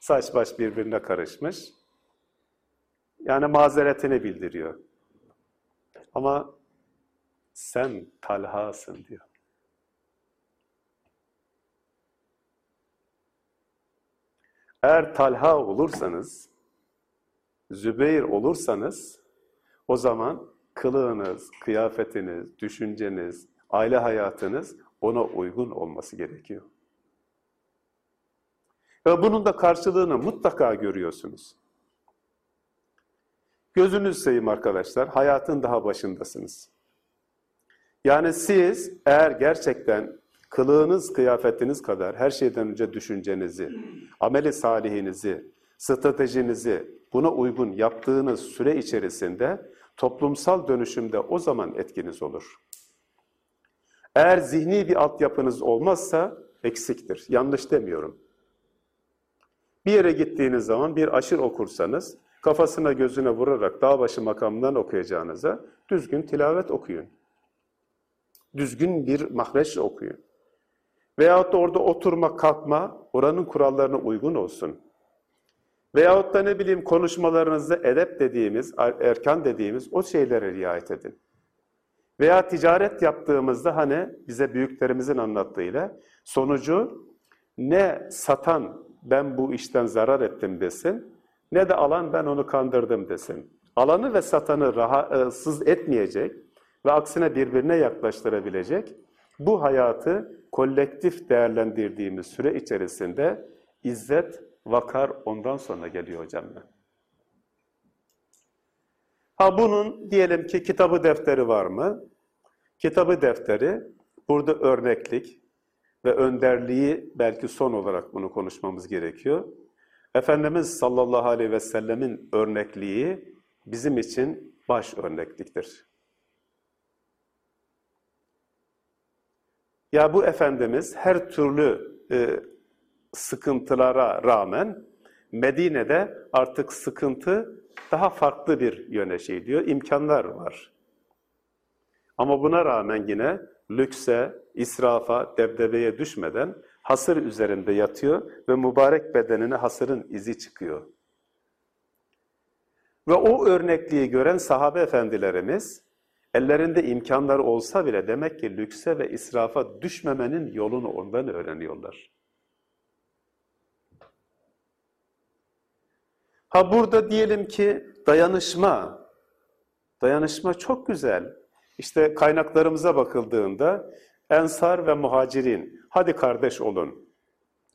Saç baş birbirine karışmış. Yani mazeretini bildiriyor. Ama sen Talha'sın diyor. Eğer Talha olursanız, Zübeyir olursanız, o zaman kılığınız, kıyafetiniz, düşünceniz, aile hayatınız ona uygun olması gerekiyor. Ve bunun da karşılığını mutlaka görüyorsunuz. Gözünüz seveyim arkadaşlar, hayatın daha başındasınız. Yani siz eğer gerçekten kılığınız, kıyafetiniz kadar her şeyden önce düşüncenizi, ameli salihinizi, stratejinizi buna uygun yaptığınız süre içerisinde toplumsal dönüşümde o zaman etkiniz olur. Eğer zihni bir altyapınız olmazsa eksiktir. Yanlış demiyorum. Bir yere gittiğiniz zaman bir aşır okursanız kafasına gözüne vurarak dağ başı makamından okuyacağınıza düzgün tilavet okuyun. Düzgün bir mahreç okuyun. Veyahut da orada oturma, kalkma oranın kurallarına uygun olsun. Veyahut da ne bileyim konuşmalarınızda edep dediğimiz, erkan dediğimiz o şeylere riayet edin. Veya ticaret yaptığımızda hani bize büyüklerimizin anlattığıyla sonucu ne satan ben bu işten zarar ettim desin, ne de alan ben onu kandırdım desin. Alanı ve satanı rahatsız etmeyecek ve aksine birbirine yaklaştırabilecek bu hayatı kolektif değerlendirdiğimiz süre içerisinde izzet, vakar ondan sonra geliyor hocam. Ha bunun diyelim ki kitabı defteri var mı? Kitabı defteri burada örneklik ve önderliği belki son olarak bunu konuşmamız gerekiyor. Efendimiz sallallahu aleyhi ve sellemin örnekliği bizim için baş örnekliktir. Ya bu Efendimiz her türlü e, sıkıntılara rağmen Medine'de artık sıkıntı daha farklı bir yöne şey diyor, imkanlar var. Ama buna rağmen yine lükse, israfa, debdebeye düşmeden hasır üzerinde yatıyor ve mübarek bedenine hasırın izi çıkıyor. Ve o örnekliği gören sahabe efendilerimiz ellerinde imkanları olsa bile demek ki lükse ve israfa düşmemenin yolunu ondan öğreniyorlar. Ha burada diyelim ki dayanışma, dayanışma çok güzel. İşte kaynaklarımıza bakıldığında ensar ve muhacirin, hadi kardeş olun.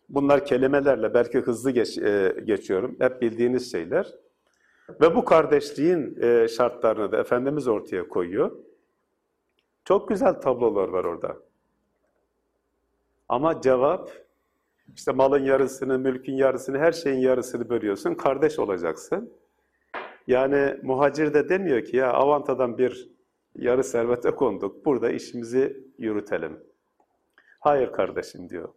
Bunlar kelimelerle belki hızlı geç, e, geçiyorum, hep bildiğiniz şeyler. Ve bu kardeşliğin e, şartlarını da Efendimiz ortaya koyuyor. Çok güzel tablolar var orada. Ama cevap, işte malın yarısını, mülkün yarısını, her şeyin yarısını bölüyorsun, kardeş olacaksın. Yani muhacir de demiyor ki ya avantadan bir yarı servete konduk, burada işimizi yürütelim. Hayır kardeşim diyor.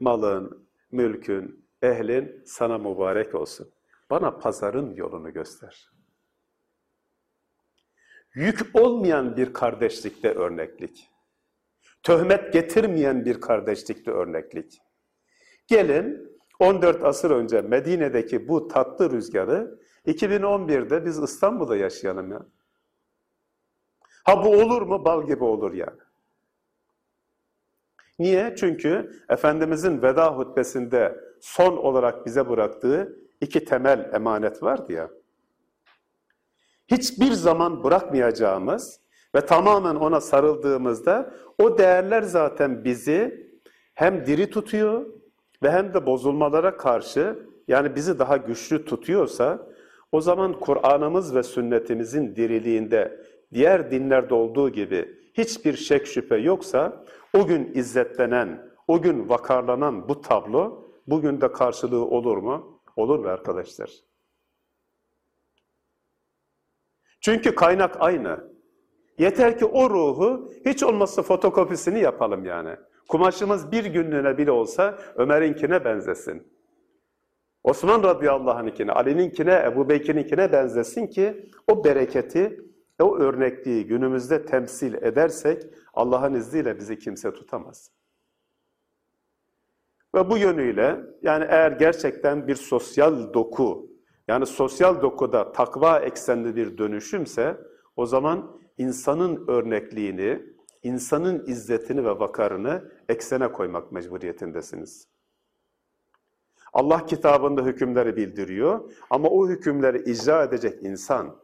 Malın, mülkün, ehlin sana mübarek olsun. Bana pazarın yolunu göster. Yük olmayan bir kardeşlikte örneklik. Töhmet getirmeyen bir kardeşlikte örneklik. Gelin 14 asır önce Medine'deki bu tatlı rüzgarı 2011'de biz İstanbul'da yaşayalım ya. Ha bu olur mu? Bal gibi olur yani. Niye? Çünkü Efendimizin veda hutbesinde son olarak bize bıraktığı iki temel emanet vardı ya. Hiçbir zaman bırakmayacağımız ve tamamen ona sarıldığımızda o değerler zaten bizi hem diri tutuyor ve hem de bozulmalara karşı yani bizi daha güçlü tutuyorsa o zaman Kur'an'ımız ve sünnetimizin diriliğinde diğer dinlerde olduğu gibi hiçbir şek şüphe yoksa o gün izzetlenen, o gün vakarlanan bu tablo bugün de karşılığı olur mu? Olur mu arkadaşlar? Çünkü kaynak aynı. Yeter ki o ruhu hiç olmazsa fotokopisini yapalım yani. Kumaşımız bir günlüğüne bile olsa Ömer'inkine benzesin. Osman radıyallahu anh'ınkine, Ali'ninkine, Ebu Bekir'inkine benzesin ki o bereketi, o örnekliği günümüzde temsil edersek Allah'ın izniyle bizi kimse tutamaz. Ve bu yönüyle yani eğer gerçekten bir sosyal doku, yani sosyal dokuda takva eksenli bir dönüşümse o zaman insanın örnekliğini, insanın izzetini ve vakarını eksene koymak mecburiyetindesiniz. Allah kitabında hükümleri bildiriyor ama o hükümleri icra edecek insan,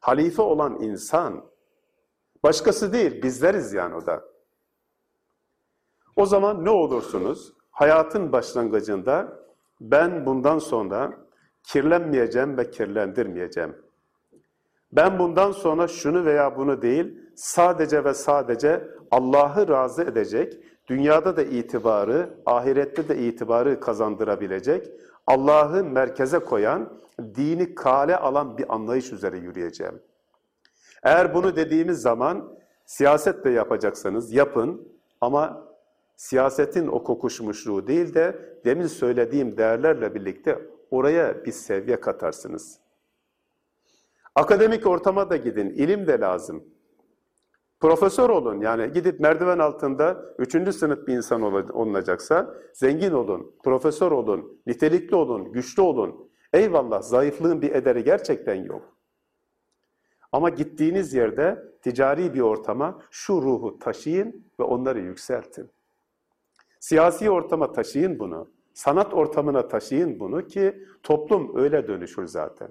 halife olan insan, başkası değil bizleriz yani o da. O zaman ne olursunuz? Hayatın başlangıcında ben bundan sonra kirlenmeyeceğim ve kirlendirmeyeceğim. Ben bundan sonra şunu veya bunu değil, sadece ve sadece Allah'ı razı edecek, dünyada da itibarı, ahirette de itibarı kazandırabilecek, Allah'ı merkeze koyan, dini kale alan bir anlayış üzere yürüyeceğim. Eğer bunu dediğimiz zaman siyaset de yapacaksanız yapın ama siyasetin o kokuşmuşluğu değil de demin söylediğim değerlerle birlikte oraya bir seviye katarsınız. Akademik ortama da gidin, ilim de lazım. Profesör olun yani gidip merdiven altında üçüncü sınıf bir insan olunacaksa zengin olun, profesör olun, nitelikli olun, güçlü olun. Eyvallah zayıflığın bir ederi gerçekten yok. Ama gittiğiniz yerde ticari bir ortama şu ruhu taşıyın ve onları yükseltin. Siyasi ortama taşıyın bunu. Sanat ortamına taşıyın bunu ki toplum öyle dönüşür zaten.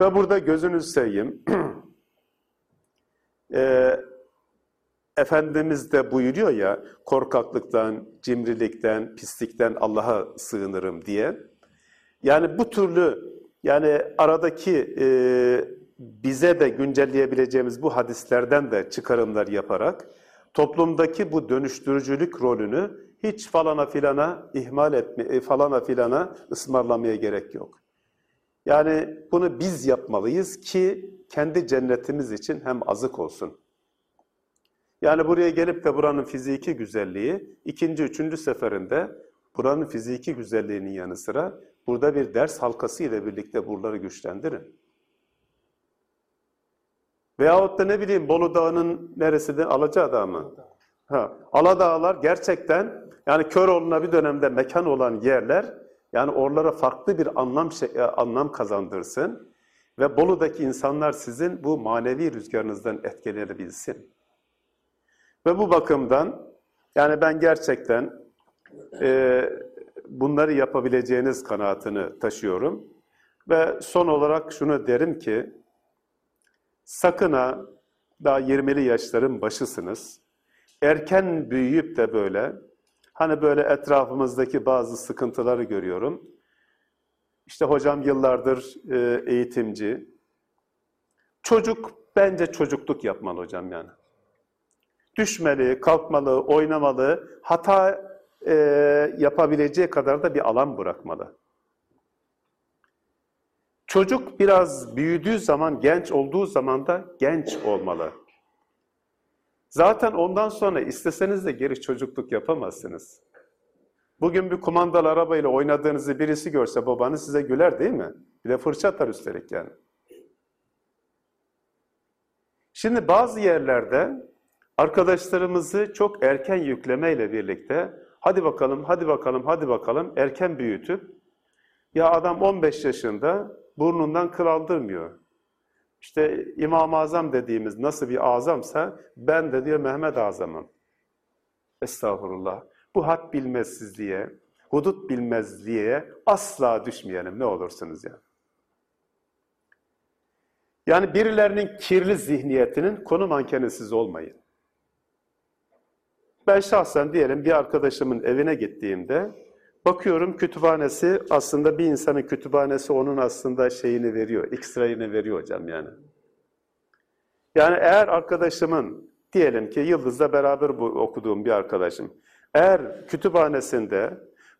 Ve burada gözünüzü seveyim. <clears throat> e, Efendimiz de buyuruyor ya korkaklıktan, cimrilikten, pislikten Allah'a sığınırım diye. Yani bu türlü yani aradaki e, bize de güncelleyebileceğimiz bu hadislerden de çıkarımlar yaparak toplumdaki bu dönüştürücülük rolünü hiç falana filana ihmal etme, e, falana filana ısmarlamaya gerek yok. Yani bunu biz yapmalıyız ki kendi cennetimiz için hem azık olsun. Yani buraya gelip de buranın fiziki güzelliği ikinci, üçüncü seferinde buranın fiziki güzelliğinin yanı sıra burada bir ders halkası ile birlikte buraları güçlendirin. Veyahut da ne bileyim Bolu Dağı'nın neresinde? Alacaadağ mı? Ha, Aladağlar gerçekten yani Köroğlu'na bir dönemde mekan olan yerler yani oralara farklı bir anlam şey, e, anlam kazandırsın ve Bolu'daki insanlar sizin bu manevi rüzgarınızdan etkilenebilsin. Ve bu bakımdan yani ben gerçekten e, bunları yapabileceğiniz kanaatini taşıyorum. Ve son olarak şunu derim ki sakın ha daha 20'li yaşların başısınız. Erken büyüyüp de böyle Hani böyle etrafımızdaki bazı sıkıntıları görüyorum. İşte hocam yıllardır e, eğitimci. Çocuk bence çocukluk yapmalı hocam yani. Düşmeli, kalkmalı, oynamalı, hata e, yapabileceği kadar da bir alan bırakmalı. Çocuk biraz büyüdüğü zaman, genç olduğu zaman da genç olmalı. Zaten ondan sonra isteseniz de geri çocukluk yapamazsınız. Bugün bir kumandalı arabayla oynadığınızı birisi görse babanız size güler değil mi? Bir de fırça atar üstelik yani. Şimdi bazı yerlerde arkadaşlarımızı çok erken yüklemeyle birlikte hadi bakalım, hadi bakalım, hadi bakalım erken büyütüp Ya adam 15 yaşında burnundan kıl aldırmıyor. İşte İmam-ı Azam dediğimiz nasıl bir azamsa ben de diyor Mehmet Azam'ım. Estağfurullah. Bu had bilmezsizliğe, hudut bilmezliğe asla düşmeyelim ne olursunuz ya. Yani birilerinin kirli zihniyetinin konu mankeni siz olmayın. Ben şahsen diyelim bir arkadaşımın evine gittiğimde bakıyorum kütüphanesi aslında bir insanın kütüphanesi onun aslında şeyini veriyor, ekstrayını veriyor hocam yani. Yani eğer arkadaşımın diyelim ki Yıldız'la beraber bu okuduğum bir arkadaşım eğer kütüphanesinde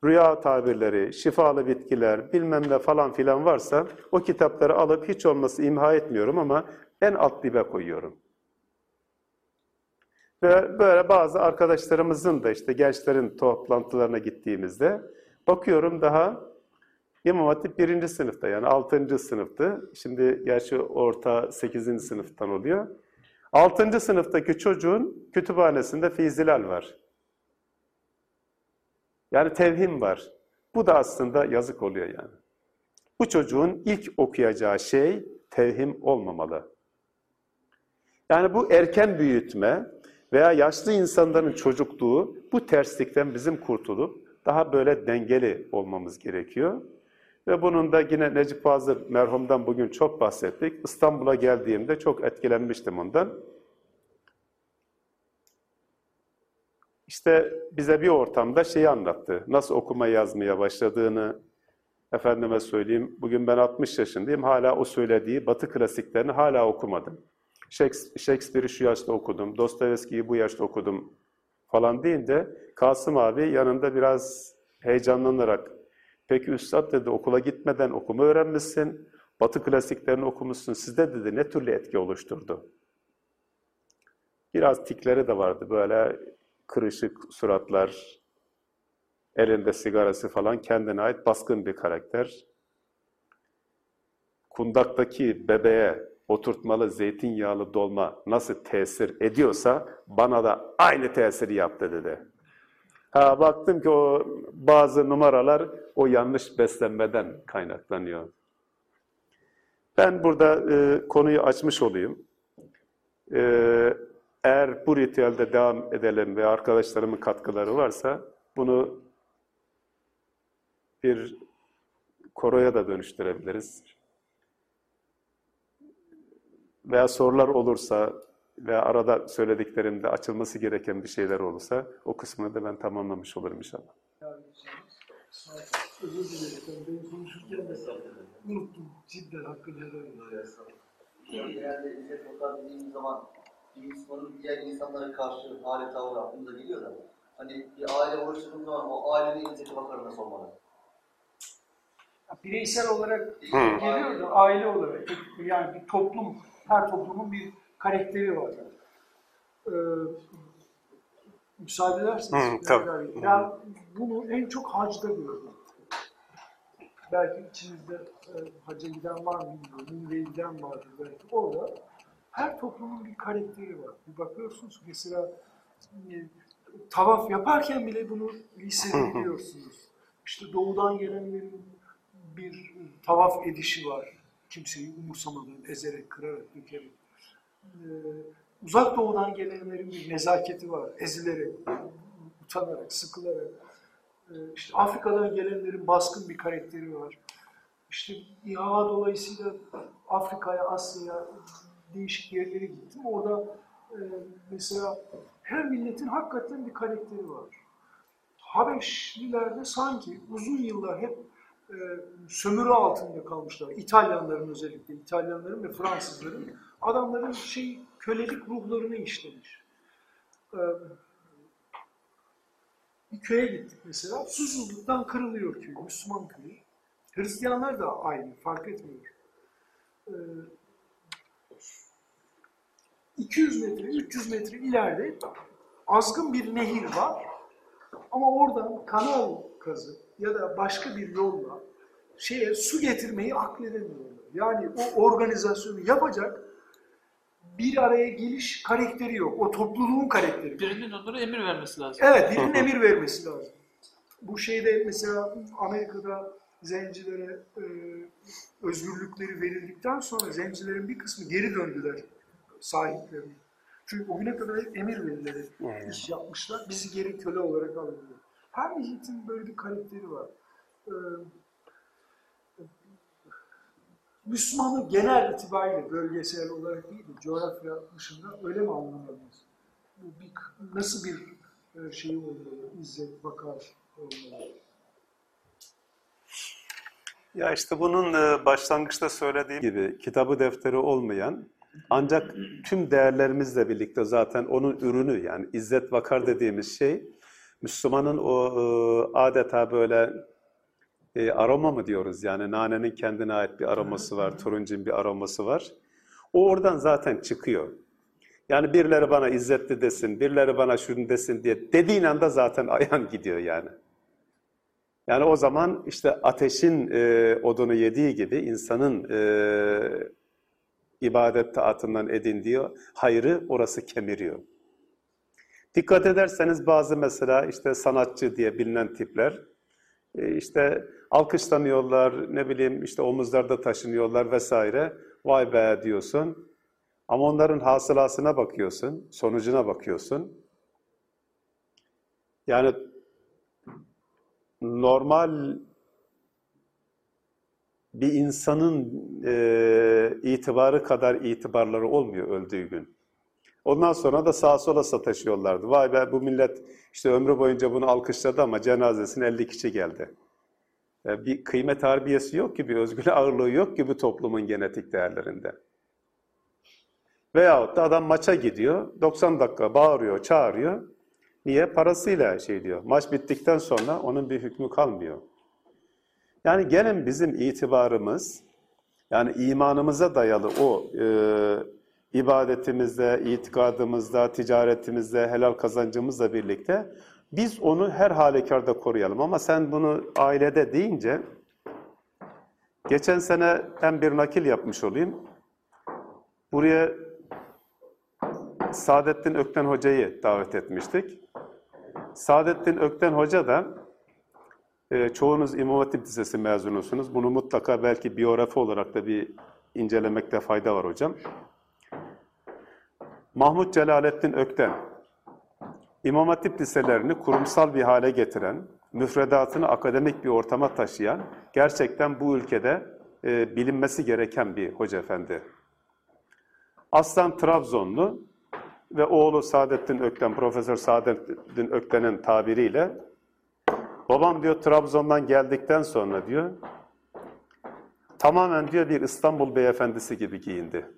rüya tabirleri, şifalı bitkiler, bilmem ne falan filan varsa o kitapları alıp hiç olması imha etmiyorum ama en alt dibe koyuyorum. Ve böyle bazı arkadaşlarımızın da işte gençlerin toplantılarına gittiğimizde bakıyorum daha İmam Hatip birinci sınıfta yani altıncı sınıftı. Şimdi gerçi orta sekizinci sınıftan oluyor. Altıncı sınıftaki çocuğun kütüphanesinde fizilal var. Yani tevhim var. Bu da aslında yazık oluyor yani. Bu çocuğun ilk okuyacağı şey tevhim olmamalı. Yani bu erken büyütme veya yaşlı insanların çocukluğu bu terslikten bizim kurtulup daha böyle dengeli olmamız gerekiyor. Ve bunun da yine Necip Fazıl merhumdan bugün çok bahsettik. İstanbul'a geldiğimde çok etkilenmiştim ondan. İşte bize bir ortamda şeyi anlattı. Nasıl okuma yazmaya başladığını, efendime söyleyeyim, bugün ben 60 yaşındayım, hala o söylediği Batı klasiklerini hala okumadım. Shakespeare'i şu yaşta okudum, Dostoyevski'yi bu yaşta okudum falan deyince Kasım abi yanında biraz heyecanlanarak peki üstad dedi okula gitmeden okuma öğrenmişsin, Batı klasiklerini okumuşsun, sizde dedi ne türlü etki oluşturdu? Biraz tikleri de vardı böyle kırışık suratlar, elinde sigarası falan kendine ait baskın bir karakter. Kundaktaki bebeğe oturtmalı zeytinyağlı dolma nasıl tesir ediyorsa bana da aynı tesiri yaptı dedi. Ha, baktım ki o bazı numaralar o yanlış beslenmeden kaynaklanıyor. Ben burada e, konuyu açmış olayım. E, eğer bu ritüelde devam edelim ve arkadaşlarımın katkıları varsa bunu bir koroya da dönüştürebiliriz. Veya sorular olursa veya arada söylediklerimde açılması gereken bir şeyler olursa o kısmını da ben tamamlamış olurum inşallah. Özür dilerim. Ben konuşurken de unuttum. Cidden hakkını helal olsun. Genelde İzzet Okan dediğimiz zaman bir Müslümanın diğer insanlara karşı hali tavır aklımıza geliyor da hani bir aile oluşturduğum zaman o ailenin İzzet Bakarı nasıl olmalı? Bireysel olarak geliyor da aile olarak yani bir toplum, her toplumun bir karakteri var. Ee, müsaade ederseniz. Hı, tabii. Yani bunu en çok hacda gördüm. Belki içinizde e, hacca giden var mı bilmiyorum. Umre'ye giden vardır belki. Orada her toplumun bir karakteri var. Bir bakıyorsunuz mesela e, tavaf yaparken bile bunu hissedebiliyorsunuz. İşte doğudan gelenlerin bir tavaf edişi var. Kimseyi umursamadan, ezerek, kırarak, dökerek. Ee, uzak doğudan gelenlerin bir nezaketi var. Ezilerek, utanarak, sıkılarak. Ee, işte Afrika'dan gelenlerin baskın bir karakteri var. İşte İHA dolayısıyla Afrika'ya, Asya'ya, değişik yerlere gittim. Orada e, mesela her milletin hakikaten bir karakteri var. Habeşlilerde sanki uzun yıllar hep e, sömürü altında kalmışlar. İtalyanların özellikle, İtalyanların ve Fransızların adamların şey kölelik ruhlarını işlemiş. E, bir köye gittik mesela, susuzluktan kırılıyor köy, Müslüman köyü. Hristiyanlar da aynı, fark etmiyor. E, 200 metre, 300 metre ileride azgın bir nehir var. Ama oradan kanal kazıp ya da başka bir yolla şeye su getirmeyi akledemiyorlar. Yani o organizasyonu yapacak bir araya geliş karakteri yok. O topluluğun karakteri. Birinin onlara emir vermesi lazım. Evet, birinin emir vermesi lazım. Bu şeyde mesela Amerika'da zencilere e, özgürlükleri verildikten sonra zencilerin bir kısmı geri döndüler sahiplerine. Çünkü o güne kadar hep emir verilerek iş yapmışlar. Bizi geri köle olarak alıyorlar. Her milletin böyle bir karakteri var. Ee, Müslümanı genel itibariyle bölgesel olarak değil de coğrafya dışında öyle mi anlamalıyız? Bu bir, nasıl bir e, şey olmalı, izzet, bakar olmalı? Ya işte bunun e, başlangıçta söylediğim gibi kitabı defteri olmayan ancak tüm değerlerimizle birlikte zaten onun ürünü yani izzet vakar dediğimiz şey Müslümanın o e, adeta böyle e, aroma mı diyoruz yani nanenin kendine ait bir aroması var, turuncun bir aroması var. O oradan zaten çıkıyor. Yani birileri bana izzetli desin, birileri bana şunu desin diye dediğin anda zaten <laughs> ayağın gidiyor yani. Yani o zaman işte ateşin e, odunu yediği gibi insanın e, ibadet taatından edindiği hayrı orası kemiriyor. Dikkat ederseniz bazı mesela işte sanatçı diye bilinen tipler e, işte alkışlanıyorlar, ne bileyim işte omuzlarda taşınıyorlar vesaire. Vay be diyorsun. Ama onların hasılasına bakıyorsun, sonucuna bakıyorsun. Yani normal bir insanın e, itibarı kadar itibarları olmuyor öldüğü gün. Ondan sonra da sağa sola sataşıyorlardı. Vay be bu millet işte ömrü boyunca bunu alkışladı ama cenazesine 50 kişi geldi. E, bir kıymet harbiyesi yok ki, bir özgür <laughs> ağırlığı yok ki bu toplumun genetik değerlerinde. Veyahut da adam maça gidiyor, 90 dakika bağırıyor, çağırıyor. Niye? Parasıyla şey diyor. Maç bittikten sonra onun bir hükmü kalmıyor. Yani gelin bizim itibarımız, yani imanımıza dayalı o e, ibadetimizde, itikadımızda, ticaretimizde, helal kazancımızla birlikte biz onu her halükarda koruyalım. Ama sen bunu ailede deyince, geçen sene hem bir nakil yapmış olayım. Buraya Saadettin Ökten Hoca'yı davet etmiştik. Saadettin Ökten Hoca da e, çoğunuz İmam Hatip Lisesi mezunusunuz. Bunu mutlaka belki biyografi olarak da bir incelemekte fayda var hocam. Mahmut Celalettin Ökten, İmam Hatip liselerini kurumsal bir hale getiren, müfredatını akademik bir ortama taşıyan, gerçekten bu ülkede e, bilinmesi gereken bir hoca efendi. Aslan Trabzonlu ve oğlu Saadettin Ökten, Profesör Saadettin Ökten'in tabiriyle babam diyor Trabzon'dan geldikten sonra diyor tamamen diyor bir İstanbul beyefendisi gibi giyindi.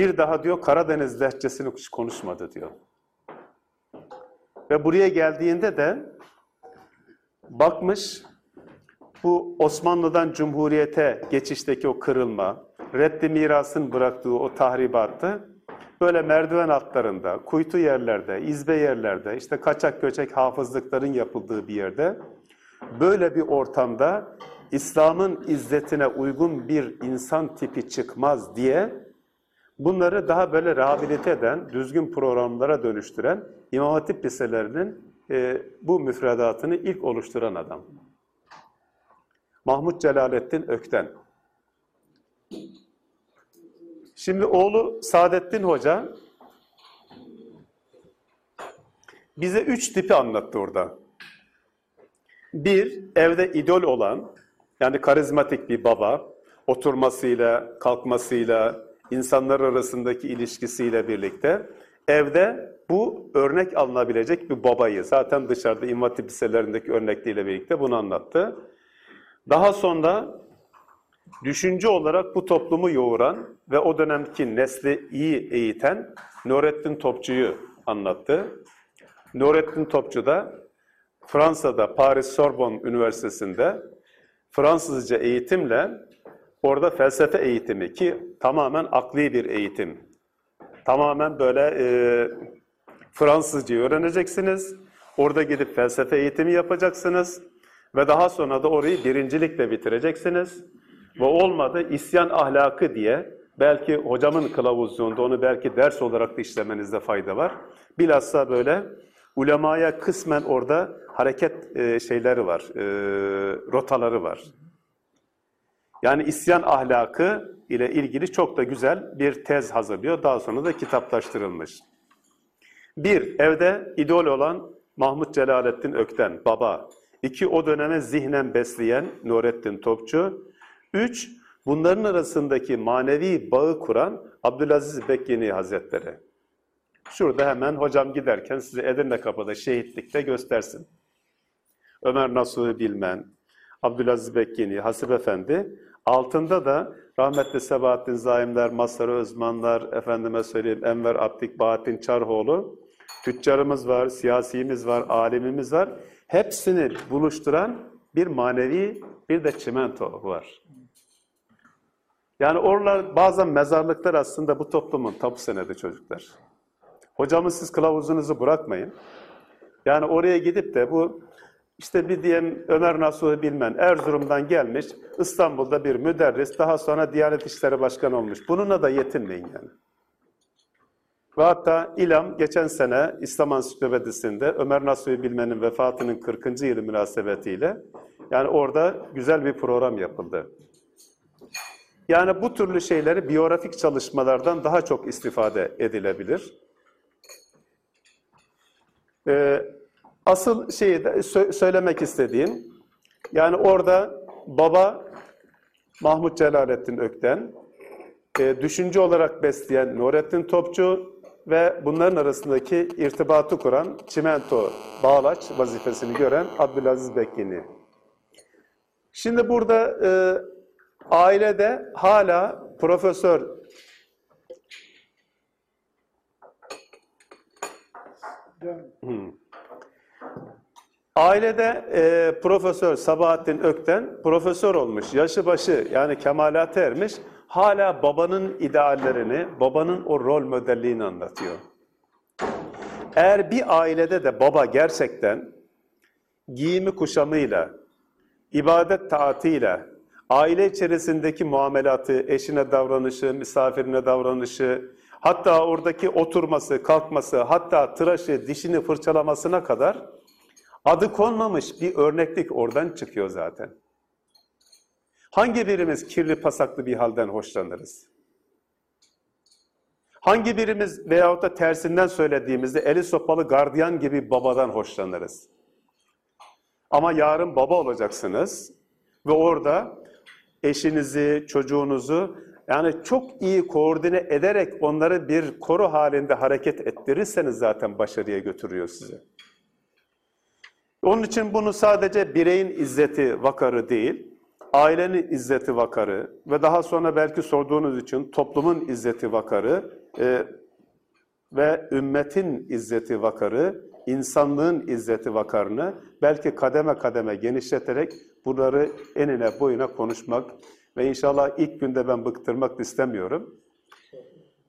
Bir daha diyor Karadeniz lehçesini hiç konuşmadı diyor. Ve buraya geldiğinde de bakmış bu Osmanlı'dan Cumhuriyete geçişteki o kırılma, reddi mirasın bıraktığı o tahribatı böyle merdiven altlarında, kuytu yerlerde, izbe yerlerde, işte kaçak göçek hafızlıkların yapıldığı bir yerde böyle bir ortamda İslam'ın izzetine uygun bir insan tipi çıkmaz diye bunları daha böyle rehabilite eden, düzgün programlara dönüştüren İmam Hatip liselerinin e, bu müfredatını ilk oluşturan adam. Mahmut Celalettin Ökten. Şimdi oğlu Saadettin Hoca bize üç tipi anlattı orada. Bir, evde idol olan, yani karizmatik bir baba, oturmasıyla, kalkmasıyla, insanlar arasındaki ilişkisiyle birlikte evde bu örnek alınabilecek bir babayı, zaten dışarıda İmam Hatip liselerindeki örnekleriyle birlikte bunu anlattı. Daha sonra düşünce olarak bu toplumu yoğuran ve o dönemki nesli iyi eğiten Nurettin Topçu'yu anlattı. Nurettin Topçu da Fransa'da Paris Sorbonne Üniversitesi'nde Fransızca eğitimle orada felsefe eğitimi ki tamamen akli bir eğitim. Tamamen böyle e, Fransızca öğreneceksiniz. Orada gidip felsefe eğitimi yapacaksınız. Ve daha sonra da orayı birincilikle bitireceksiniz. Ve olmadı isyan ahlakı diye belki hocamın kılavuzluğunda onu belki ders olarak da işlemenizde fayda var. Bilhassa böyle Ulemaya kısmen orada hareket e, şeyleri var, e, rotaları var. Yani isyan ahlakı ile ilgili çok da güzel bir tez hazırlıyor. Daha sonra da kitaplaştırılmış. Bir, evde idol olan Mahmut Celalettin Ökten, baba. İki, o döneme zihnen besleyen Nurettin Topçu. Üç, bunların arasındaki manevi bağı kuran Abdülaziz Bekkini Hazretleri. Şurada hemen hocam giderken size Edirne Kapı'da şehitlikte göstersin. Ömer Nasuhi Bilmen, Abdülaziz Bekkini, Hasip Efendi. Altında da rahmetli Sebahattin Zaimler, Mazhar Özmanlar, efendime söyleyeyim Enver Abdik, Bahattin Çarhoğlu. Tüccarımız var, siyasimiz var, alimimiz var. Hepsini buluşturan bir manevi, bir de çimento var. Yani oralar bazen mezarlıklar aslında bu toplumun tapu senedi çocuklar. Hocamın siz kılavuzunuzu bırakmayın. Yani oraya gidip de bu işte bir diyelim Ömer Nasuhi Bilmen Erzurum'dan gelmiş, İstanbul'da bir müderris, daha sonra Diyanet İşleri Başkanı olmuş. Bununla da yetinmeyin yani. Ve hatta İLAM geçen sene İslam Ansiklopedisi'nde Ömer Nasuhi Bilmen'in vefatının 40. yılı münasebetiyle yani orada güzel bir program yapıldı. Yani bu türlü şeyleri biyografik çalışmalardan daha çok istifade edilebilir. Ee, asıl şeyi de sö- söylemek istediğim, yani orada baba Mahmut Celalettin Ökten, e, düşünce olarak besleyen Nurettin Topçu ve bunların arasındaki irtibatı kuran çimento bağlaç vazifesini gören Abdülaziz Bekkini. Şimdi burada e, ailede hala profesör Yani Ailede e, Profesör Sabahattin Ökten profesör olmuş, yaşı başı yani kemalata ermiş, hala babanın ideallerini, babanın o rol modelliğini anlatıyor. Eğer bir ailede de baba gerçekten giyimi kuşamıyla, ibadet taatiyle, aile içerisindeki muamelatı, eşine davranışı, misafirine davranışı, hatta oradaki oturması, kalkması, hatta tıraşı, dişini fırçalamasına kadar adı konmamış bir örneklik oradan çıkıyor zaten. Hangi birimiz kirli pasaklı bir halden hoşlanırız? Hangi birimiz veyahut da tersinden söylediğimizde eli sopalı gardiyan gibi babadan hoşlanırız? Ama yarın baba olacaksınız ve orada eşinizi, çocuğunuzu yani çok iyi koordine ederek onları bir koro halinde hareket ettirirseniz zaten başarıya götürüyor sizi. Onun için bunu sadece bireyin izzeti vakarı değil, ailenin izzeti vakarı ve daha sonra belki sorduğunuz için toplumun izzeti vakarı e, ve ümmetin izzeti vakarı, insanlığın izzeti vakarını belki kademe kademe genişleterek bunları enine boyuna konuşmak ve inşallah ilk günde ben bıktırmak istemiyorum.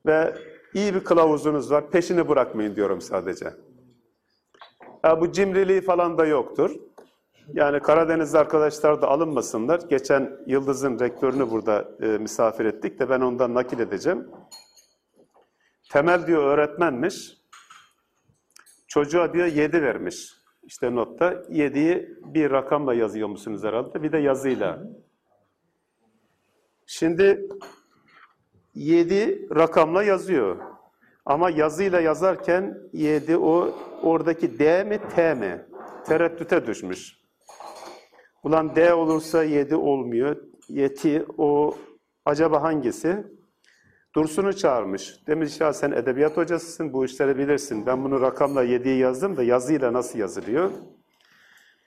Ve iyi bir kılavuzunuz var, peşini bırakmayın diyorum sadece. Ha, bu cimriliği falan da yoktur. Yani Karadenizli arkadaşlar da alınmasınlar. Geçen Yıldız'ın rektörünü burada e, misafir ettik de ben ondan nakil edeceğim. Temel diyor öğretmenmiş. Çocuğa diyor 7 vermiş. İşte notta 7'yi bir rakamla yazıyor musunuz herhalde? Bir de yazıyla. Şimdi 7 rakamla yazıyor. Ama yazıyla yazarken 7 o oradaki D mi T mi? Tereddüte düşmüş. Ulan D olursa 7 olmuyor. Yeti o acaba hangisi? Dursun'u çağırmış. Demiş ya sen edebiyat hocasısın bu işleri bilirsin. Ben bunu rakamla 7'yi yazdım da yazıyla nasıl yazılıyor?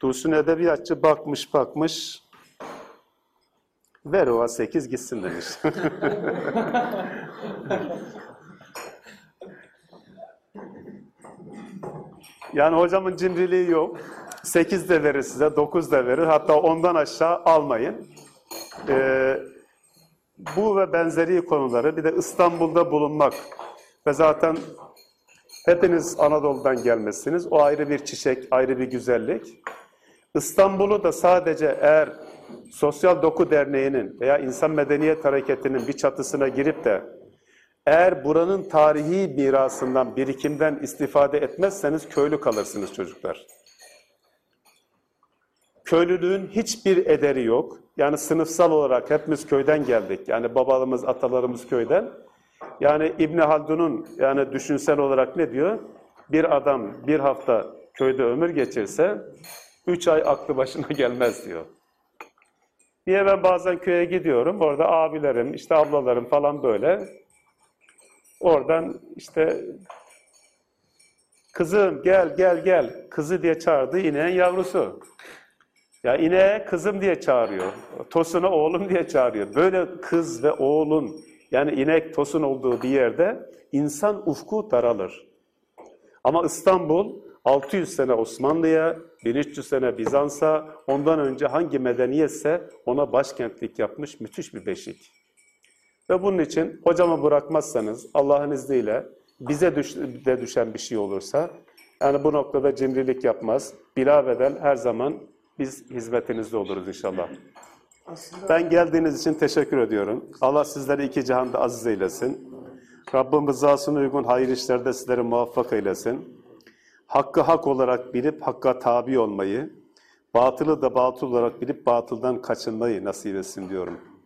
Dursun edebiyatçı bakmış bakmış. Ver o 8 gitsin demiş. <laughs> <laughs> Yani hocamın cimriliği yok. 8 de verir size, 9 da verir. Hatta ondan aşağı almayın. Ee, bu ve benzeri konuları bir de İstanbul'da bulunmak ve zaten hepiniz Anadolu'dan gelmesiniz. O ayrı bir çiçek, ayrı bir güzellik. İstanbul'u da sadece eğer Sosyal Doku Derneği'nin veya İnsan Medeniyet Hareketi'nin bir çatısına girip de Eğer buranın tarihi mirasından, birikimden istifade etmezseniz köylü kalırsınız çocuklar. Köylülüğün hiçbir ederi yok. Yani sınıfsal olarak hepimiz köyden geldik. Yani babalarımız, atalarımız köyden. Yani İbn Haldun'un yani düşünsel olarak ne diyor? Bir adam bir hafta köyde ömür geçirse üç ay aklı başına <laughs> gelmez diyor. Niye ben bazen köye gidiyorum, orada abilerim, işte ablalarım falan böyle. Oradan işte kızım gel gel gel, kızı diye çağırdı ineğin yavrusu. Ya ineğe kızım diye çağırıyor, tosuna oğlum diye çağırıyor. Böyle kız ve oğlun yani inek tosun olduğu bir yerde insan ufku daralır. Ama İstanbul 600 sene Osmanlı'ya, 1300 sene Bizans'a, ondan önce hangi medeniyetse ona başkentlik yapmış müthiş bir beşik. Ve bunun için hocamı bırakmazsanız Allah'ın izniyle bize düş- de düşen bir şey olursa yani bu noktada cimrilik yapmaz. Bilabeden her zaman biz hizmetinizde oluruz inşallah. Aslında Ben geldiğiniz için teşekkür ediyorum. Allah sizleri iki cihanda aziz eylesin. Rabbim rızasına uygun hayır işlerde sizleri muvaffak eylesin. Hakkı hak olarak bilip hakka tabi olmayı, batılı da batıl olarak bilip batıldan kaçınmayı nasip etsin diyorum.